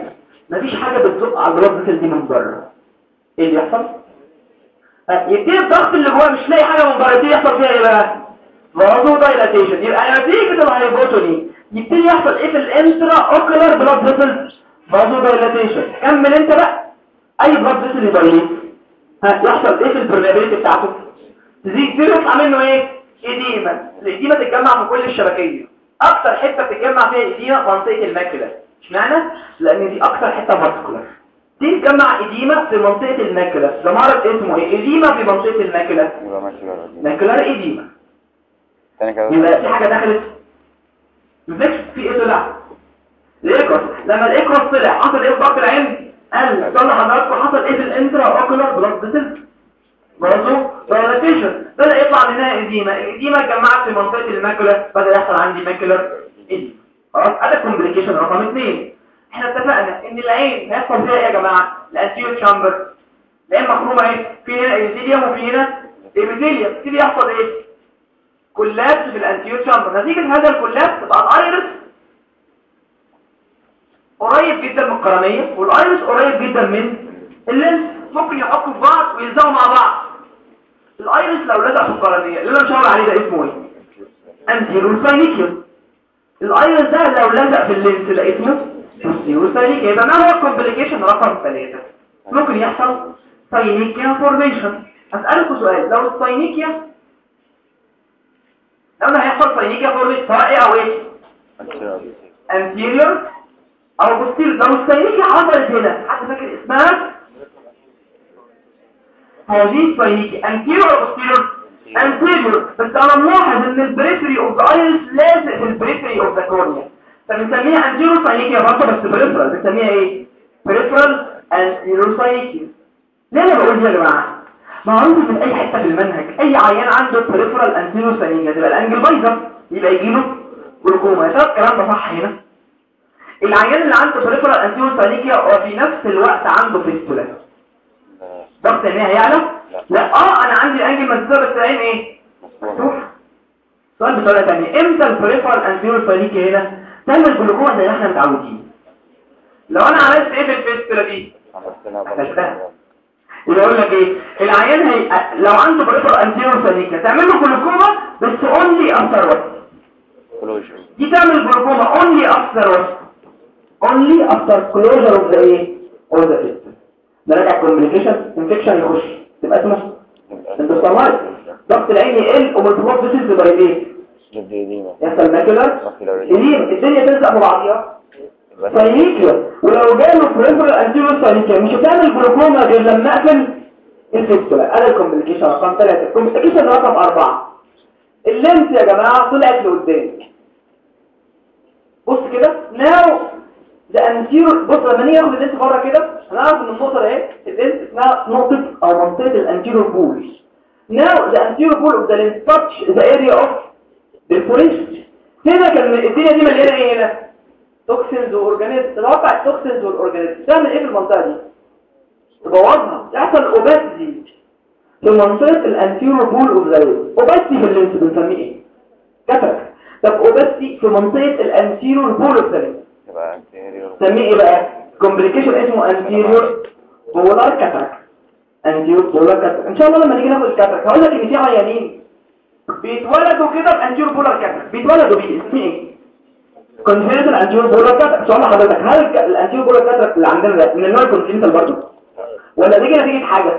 مفيش حاجة بتزق على ال blood vessel دي من بره إيه اللي يحصل يبتدي الضغط اللي جواه مش لاقي حاجة من بره يبتدي يحصل فيها إيه بقى برضه dilatation يبقى نتيجه ال hypotony يبتدي يحصل إيه في ال intraocular blood vessels برضه dilatation كمل انت بقى. أي blood vessel ي dilate ها يحصل إيه في ال permeability بتاعته؟ تزيد تزيد يطلع منه إيه؟ edema ال edema تتجمع في كل الشبكية. أكتر حتة بتتجمع فيها edema منطقة ال macula اشمعنى؟ لأن دي أكتر حتة particular دي تجمع edema في منطقة ال macula ده مرض اسمه إيه؟ edema في ماشي بقى macular edema يبقى في حاجة دخلت؟ مفيش في إيه طلع؟ ال aqueous لما ال aqueous طلع حصل إيه؟ في العين. قال طلع حضراتكم حصل إيه في ال intra؟ ocular blood vessel برضه dilatation بدأ يطلع منها edema ال edema اتجمعت في منطقة ال macula بدأ يحصل عندي macular edema خلاص ادي complication رقم 2 إحنا اتفقنا إن العين هيحصل فيها إيه يا جماعة؟ ال anterior chamber العين مخرومه إيه في هنا epithelium وفي هنا epithelium يبتدي يحصل إيه؟ collapse في ال anterior chamber نتيجة هذا ال collapse تبقى ال iris قريب جدا من القرنية وال iris قريب جدا من ال lens ممكن يحطوا في بعض ويلزقوا مع بعض. ال iris لو لزق في القرنية اللي أنا مشاور عليه ده اسمه إيه؟ anterior synechia ال iris ده لو لزق في ال lens ده اسمه posterior synechia يبقى ما هو ال complication رقم 3 ممكن يحصل synechia formation أسألكم سؤال لو ال synechia ده هيحصل synechia formation سواء إيه أو إيه anterior أو posterior لو ال synechia حصلت هنا؟ حد فاكر اسمها؟ هذه ال synechia anterior أو posterior anterior بس أنا ملاحظ إن ال periphery of the iris لازق في ال periphery of the cornea فبنسميها anterior synechia برضه بس peripheral بنسميها إيه؟ peripheral anterior synechia ليه أنا بقول يا جماعة؟ معروف من أي حتة في المنهج أي عيان عنده peripheral anterior synechia تبقى ال angle بايظه يبقى يجيله جلوكوما يا ترى الكلام ده صح هنا؟ العيان اللي عنده peripheral anterior synechia وفي نفس الوقت عنده fistula ضغط عينيه هيعلى لا. آه أنا عندي ال angle مكسوره بس العين إيه؟ مفتوح. سؤال بطريقة ثانية إمتى ال peripheral anterior synechia هنا؟ تعمل جلوكوما زي ما إحنا متعودين. لو أنا عملت إيه في ال fistula دي؟ يبقى يقول لك إيه؟ العيان هي... لو عنده peripheral anterior synechia تعمل له جلوكوما بس only after what دي تعمل جلوكوما only after what? only after closure of the إيه of the fistula نراجع communication infection يخش. تبقى اسمه endophthalmitis ضغط العين يقل ومالتبلوك فيسز تبقى إيه؟ يحصل edema الدنيا تلزق في synechia ولو جاله peripheral anterior synechia مش هتعمل جلوكوما غير لما أقفل ال fistula ادي ال complication رقم 3 ال complication رقم 4 ال lens يا جماعة طلعت لقدام. بص كده. now ده anterior بص لما نيجي ناخد ال lens بره كده هنعرف إن النقطة ده اهي ال lens اسمها نقطة أو منطقة ال anterior pole now the anterior pole of the lens touch the area of perforation هنا كان الدنيا دي مليانة إيه هنا؟ toxins و organism تتوقع ال toxins وال organism تعمل إيه في المنطقة دي تبوظها يحصل opacity في منطقه ال anterior pole of the lens opacity في ال lens بنسميه إيه cataract طب opacity في منطقه ال anterior pole of the lens يبقى سميه إيه بقى complication اسمه anterior polar cataract anterior polar cataract ان شاء الله لما نيجي ناخد ال cataract هقول لك ان في عيانين بيتولدوا كده ب anterior polar cataract بيتولدوا بيه اسمه إيه congenital anterior polar cataract سؤال لحضرتك هل ال anterior polar cataract اللي عندنا ده من النوع ال congenital برضه. ولا دي نتيجة حاجة.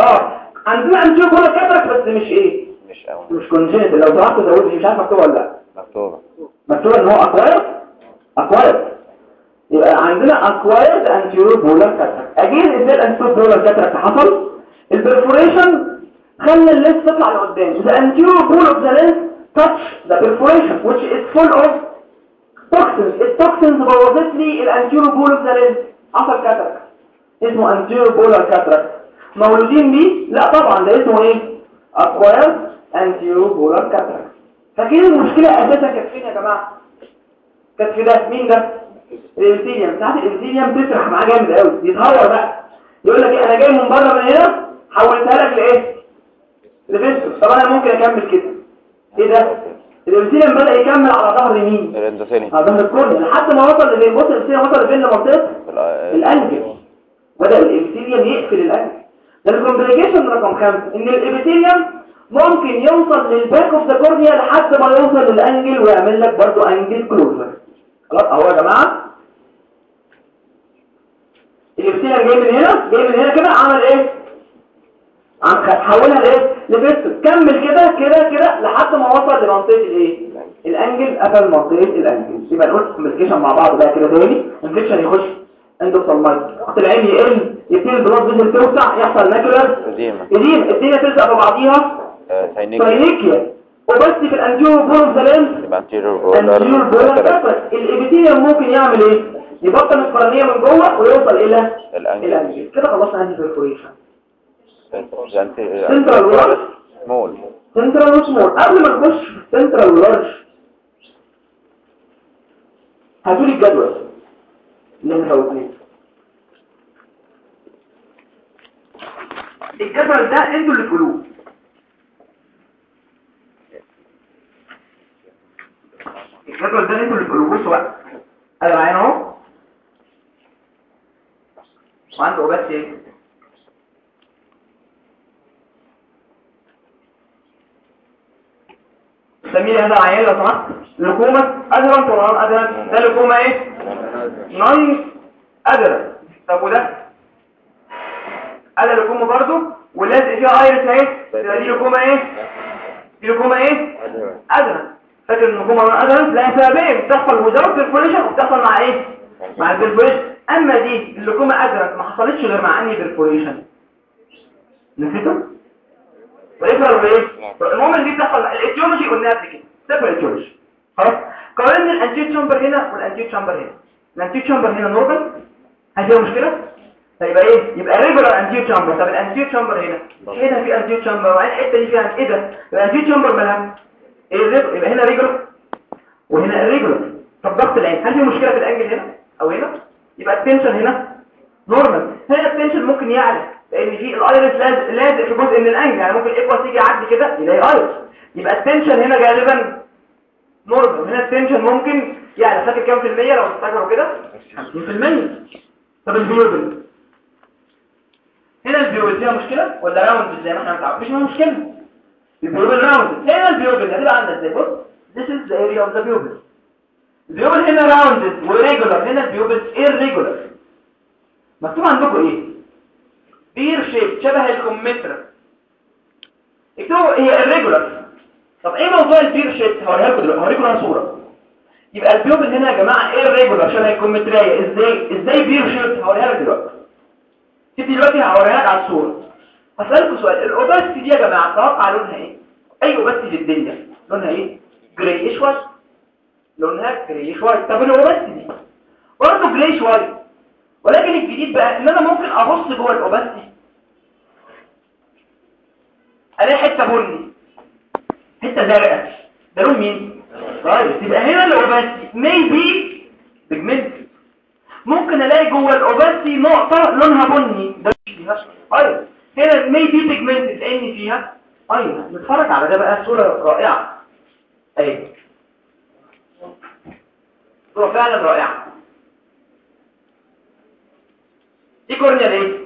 آه عندنا anterior polar cataract بس مش إيه؟ مش قوي مش congenital لو سمحت زودي مش عارف مكتوب ولا لا. مكتوبة. مكتوب إن هو acquired acquired يبقى عندنا acquired anterior polar cataract again إزاي ال anterior polar cataract حصل ال perforation خلى ال lens تطلع لقدام. the anterior pole of the lens touch the perforation which is full of toxins. ال toxins بوظت لي ال anterior pole of the lens حصل cataract اسمه anterior polar cataract مولودين بيه لا طبعا ده اسمه إيه؟ acquired anterior polar cataract فاكرين المشكلة أساسا كانت فين يا جماعة؟ كانت في ده. مين ده؟ ال epithelium ساعات ال epithelium تسرح معاه جامد قوي يتهور بقى. يقول لك إيه أنا جاي من بره من هنا حولتها لك لإيه؟ ل fistula طب أنا ممكن أكمل كده. إيه ده؟ ال epithelium بدأ يكمل على ظهر مين؟ ال endothelium على ظهر ال cornea لحد ما وصل لفين بص ال epithelium وصل لفين لمنطقه الانجل بدأ الابيثيليوم يقفل الانجل ده الكومبليكيشن رقم خمسة. إن ال epithelium ممكن يوصل لل back of the cornea لحد ما يوصل لل angle ويعمل لك برضو angle closure. خلاص أهو يا جماعة. ال epithelium جاي من هنا؟ جاي من هنا كده؟ عمل إيه؟ عمل إيه؟ ل fistula كمل كده كده كده لحد ما وصل لمنطقة الايه؟ ال angle. قفل منطقة ال angle. يبقى نقول complications مع بعض بقى كده تاني. infection يخش. اندوسالمايت ضغط العين يقل. يبتدي البلاد فيزل توسع. يحصل ماكولار قديمة يدين الدنيا تلزق في بعضيها ساينيك ساينيكيا وبس في الانجيو بول زلنس يبقى anterior الانجيو بول border الابيثيليوم ممكن يعمل إيه؟ يبطن القرنية من جوه ويوصل إلى الانجل. كده خلصنا عندي بيرفوريشن سنترال what? سمول سنترال وسمول قبل ما نخش سنترال ولارج هاتولي الجدول. اللي مفوتني الجدول ده أنتوا اللي تقولوه. الجدول ده أنتوا اللي تقولوه. بصوا بقى. أنا معايا اهو. وعنده بس إيه؟ سميه هذا عيان لو سمحت لكومة أدرم طولان أدرم ده لكومة إيه؟ نون أدرم طب وده؟ أدا لكومة برضو واللازق فيها ايرس تبقى دي لكومة إيه؟ دي لكومة إيه؟ أدرم فاكر إن لكومة أدرم لها سببين بتحصل وزارة البرفوريشن وبتحصل مع إيه؟ مع البرفوريشن أما دي اللكومة أدرم ما حصلتش غير مع أنهي برفوريشن نسيته؟ ويفرق ولا إيه المهم إن دي بتحصل ال etiology قلنا قبل كده. سيبر ال etiology خلاص؟ قارنا ال anterior chamber هنا وال anterior chamber هنا. ال anterior chamber هنا normal هل فيها مشكلة؟ هيبقى إيه؟ يبقى regular anterior chamber طب ال anterior chamber هنا. هنا في anterior chamber وعين الحتة دي فيها إيه ده؟ ال anterior chamber مالها؟ إيه يبقى هنا regular وهنا irregular طب ضغط العين. هل في مشكلة في ال angle هنا؟ أو هنا؟ يبقى ال tension هنا. normal هنا ال tension ممكن يعلى لأن في ال iris لازق في جزء من ال angle يعني ممكن ال aqueous يجي يعدي كده يلاقي iris يبقى ال tension هنا غالبا normal هنا ال tension ممكن يعني فاكر كام في المية لو تفتكروا كده؟ 50% طب ال pupil هنا ال pupil فيها مشكلة ولا round زي ما إحنا متعودين مش مشكلة. ال pupil round هنا ال pupil هتبقى عاملة إزاي؟ بص this is the area of the pupil ال pupil هنا rounded و regular هنا ال pupil irregular. مكتوب عندكم إيه؟ pear shape شبه الكمثرى. اكتبوا هي irregular. طب إيه موضوع ال pear shape هوريها لكم دلوقتي. هوريكم أنا صورة. يبقى ال pupil هنا يا جماعة irregular شبه الكمثرية. إزاي؟ إزاي pear shape هوريها لك دلوقتي. تبتدي دلوقتي هوريها لك على الصورة. هسألكم سؤال. ال opacity دي يا جماعة توقع لونها إيه؟ أي opacity في الدنيا؟ لونها إيه؟ gray شوية لونها gray شوية طب ال opacity دي؟ برضه gray شوية ولكن الجديد بقى إن أنا ممكن أبص جوه ال opacity ألاقي حتة بني. حتة زرقاء. ده لون مين؟ طيب يبقى هنا ال opacity maybe pigmented ممكن ألاقي جوه ال opacity نقطه لونها بني. ده مش أيوه هنا maybe pigmented لأن فيها. أيوه نتفرج على ده بقى. صورة رائعة. أيوه صورة فعلا رائعة. دي cornea إيه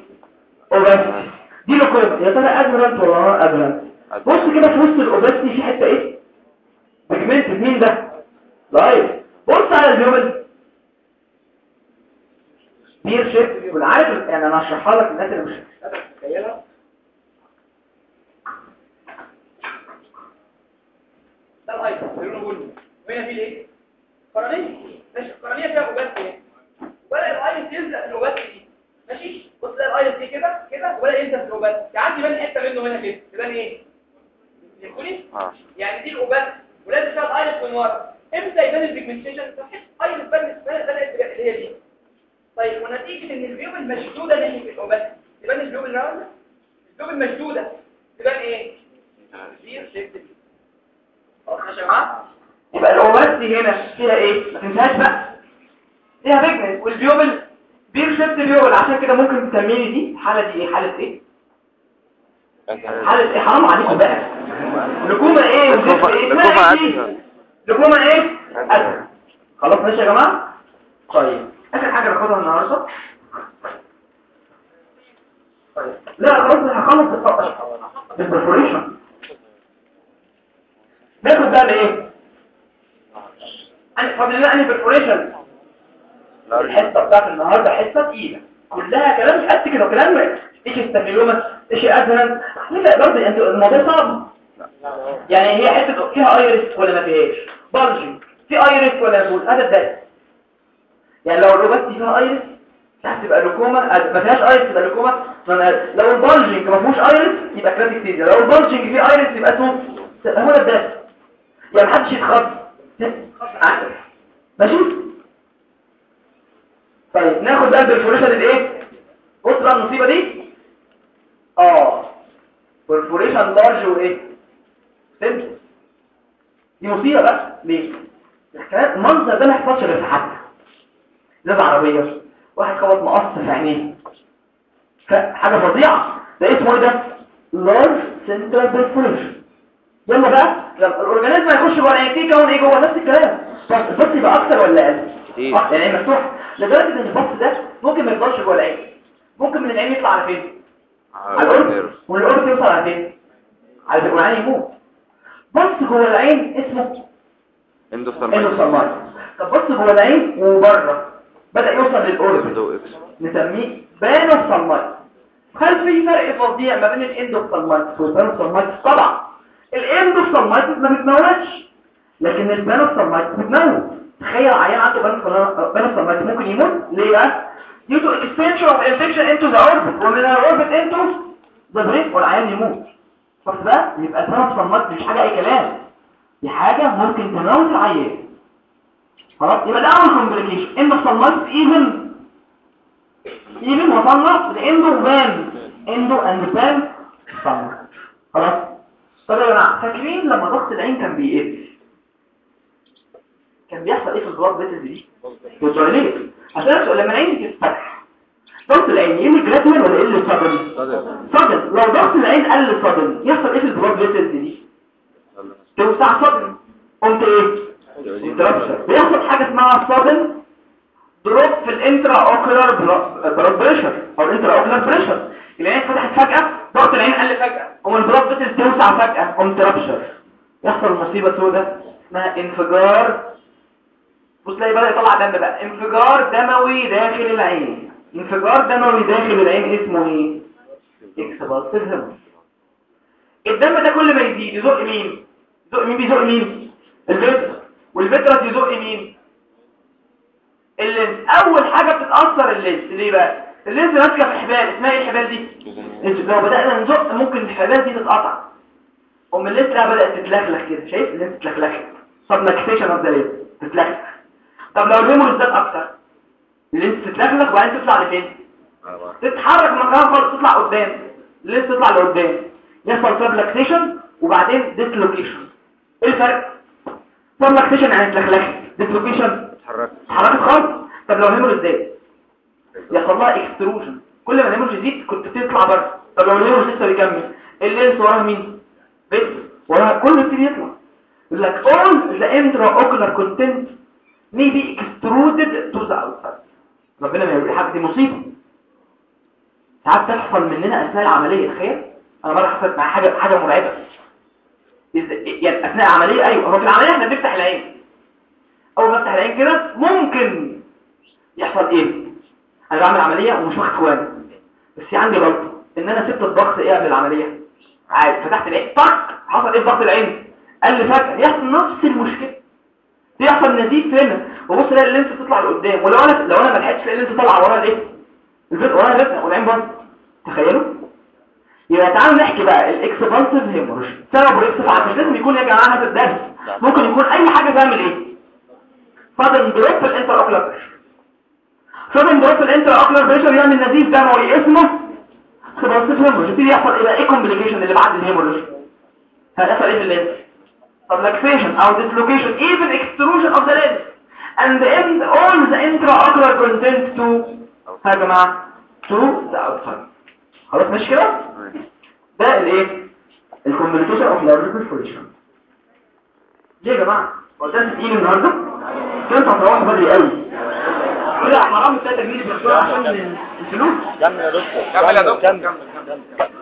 opacity دي leucoma يا ترى adherent ولا adherent بص كده في وسط ال opacity في حتة إيه pigment مين ده طيب بص على ال pupil pear shape والعارف يعني أنا هشرحها لك الناس اللي مش متخيلها ده الايض لونه بني وهنا في إيه قرنيه ماشي القرنيه فيها opacity ولا ال iris يلزق في ال iris دي كده كده؟ ولا يلزق في ال opacity يعني عندي بان حتة منه هنا كده يبان إيه؟ يقولي آه. يعني دي ال opacity ولازق فيها ال iris من ورا إمتى يبان ال pigmentation تحس ايض بان بدات اللي هي دي. طيب ونتيجة إن ال pupil مشدودة ناحيه ال opacity يبان ال pupil ال round ال pupil مشدودة. تبان إيه؟ pear shaped خلاص يا جماعة. يبقى ال opacity هنا فيها إيه؟ ما تنساش بقى. فيها pigment وال pupil pear shaped pupil عشان كده ممكن تسميني دي. الحاله دي إيه؟ حالة إيه؟ حالة إيه؟ حرام عليكم بقى. leucoma إيه؟ وزفت إيه؟ leucoma إيه دي؟ إيه؟ أسهل. خلاص ماشي يا جماعة. طيب. آخر حاجة ناخدها النهارده. طيب. لا خلاص هخلص الفقره ال perforation إيه أنا فاضل لنا أنهي perforation الحصة بتاعت النهارده حصة تقيلة. كلها كلام مش قد كده كلام إيش staphyloma إيش adherent. لا برضه أنت الموضوع صعب. يعني هي حتة فيها ايرس ولا ما فيهاش؟ بلجنج في ايرس ولا بول هذا الدايت يعني لو الروبات فيها ايرس هتبقى لوكوما. ما فيهاش ايرس تبقى لوكوما. لو البلجنج ما فيهوش ايرس يبقى كلاسيك تيزيا لو البلجنج فيه ايرس يبقى اسمه هو ده يعني محدش يتخض. ماشي؟ طيب ناخد بقى البرفوريشن الايه بص بقى المصيبة دي. آه perforation large وايه سيمبل دي مصيبة بقى. ليه؟ المنظر ده ما يحصلش غير في حد زي العربيه واحد خبط مقص في عينيه. حاجة فظيعة. ده اسمه إيه ده؟ large central perforation يلا بقى. ال organism هيخش جوه العين فيه كون إيه؟ جوه. نفس الكلام. ال pus يبقى أكتر ولا أقل؟ كتير. آه يعني مفتوح لدرجة إن ال pus ده ممكن ما يفضلش جوه العين. ممكن من العين يطلع على فين؟ على ال orbit وال orbit يوصل على فين؟ على فين؟ والعين يموت. pus جوه العين اسمه endophthalmitis طب pus جوه العين وبره. بدأ يوصل للقرب نسميه panophthalmitis هل في فرق فظيع ما بين ال endophthalmitis وال panophthalmitis طبعا. ال endophthalmitis ما بتموتش لكن ال panophthalmitis بتموت. تخيل عيان عنده panophthalmitis ممكن يموت؟ ليه؟ بقى due to expansion of infection into the orbit. ومن ال orbit into the brain والعيان يموت. بس بقى يبقى ال panophthalmitis مش حاجة أي كلام. دي حاجة ممكن تموت العيان. خلاص؟ يبقى ده أول complication endophthalmitis even even وصلنا ل endo pan endo and pan خلاص؟ طب يا جماعة فاكرين لما ضغط العين كان بيقل؟ كان بيحصل إيه في ال blood vessels dilate عشان لما العين تتفتح ضغط العين يقل gradual ولا يقل sudden sudden لو ضغط العين قل sudden يحصل إيه في ال blood vessels دي توسع sudden قمت إيه. بيحصل حاجة اسمها sudden drop في ال intraocular blood pressure أو ال intraocular pressure. العين فتحت فجأة ضغط العين قل فجأة. قوم ال blood vessels توسع فجأة قمت rupture يحصل مصيبة سوداء اسمها انفجار بص تلاقي بدأ يطلع دم بقى. انفجار دموي داخل العين. انفجار دموي داخل العين اسمه إيه؟ expulsive hemorrhage الدم ده كل ما يزيد يزق مين؟ يزق مين؟ بيزق مين؟ ال vitreous وال vitreous يزق مين؟ ال lens أول حاجة بتتأثر ال lens ليه بقى؟ ال lens ماسكة في حبال. اسمها إيه الحبال دي؟ لو بدأنا نزق ممكن الحبال دي تتقطع. ام ال lens بدأت تتلخلخ كده. شايف؟ ال lens تتلخلخ. subluxation of the lens تتلخلخ. طب لو ال hemorrhage زاد أكتر ال lens تتلخلخ وبعدين تطلع لفين؟ تتحرك مكانها خالص تطلع قدام. ال lens تطلع لقدام. يحصل subluxation وبعدين dislocation إيه الفرق؟ subluxation يعني اتلخلخت. dislocation اتحركت. اتحركت خالص. طب لو ال hemorrhage زاد؟ يحصل لها extrusion كل ما ال hemorrhage يزيد كنت تطلع بره طب لو ال hemorrhage لسه بيكمل؟ ال lens وراها مين؟ بس وراها كله يبتدي يطلع. يقول لك all the intraocular content may be extruded to the outside. ربنا ما يقول حاجة دي مصيبة. ساعات تحصل مننا أثناء العملية تخيل. أنا مرة حصلت معايا حاجة حاجة مرعبة. إذا- يعني أثناء العملية أيوه. هو في العملية إحنا بنفتح العين. أول ما أفتح العين كده ممكن يحصل إيه؟ أنا بعمل عملية ومش واخد خواني بس عندي غلطة. إن أنا سبت الضغط إيه قبل العملية؟ عادي. فتحت العين طق حصل إيه في ضغط العين؟ قال لي فجأة يحصل نفس المشكلة. يحصل نزيف هنا. وبص الاقي ال lens تطلع لقدام. ولو أنا لو أنا ما لحقتش الاقي ال lens طالعة ورا الايه ال vit ورا ال vit والعين برضه تخيلوا؟ يبقى تعالوا نحكي بقى. ال expulsive hemorrhage سبب ال expulsive مش لازم يكون يا جماعة هذا الدرس. ممكن يكون أي حاجة تعمل إيه؟ sudden drop في ال intraocular sudden drop في ال intraocular pressure يعمل نزيف دموي اسمه expulsive hemorrhage يبتدي يحصل إيه بقى إيه complication اللي بعد ال hemorrhage هيحصل إيه في ال lens subluxation أو dislocation even extrusion of the lens and end all the intraocular content to يا جماعة to the outside. خلاص ماشي كده؟ ده الايه ال complication of large perforation. ليه يا جماعة؟ هو ده تقيل النهارده؟ كنت هتروحوا بدري قوي كده حرام التلاته جنيه بالشويه عشان الفلوس. كمل يا دكتور كمل يا دكتور كمل كمل.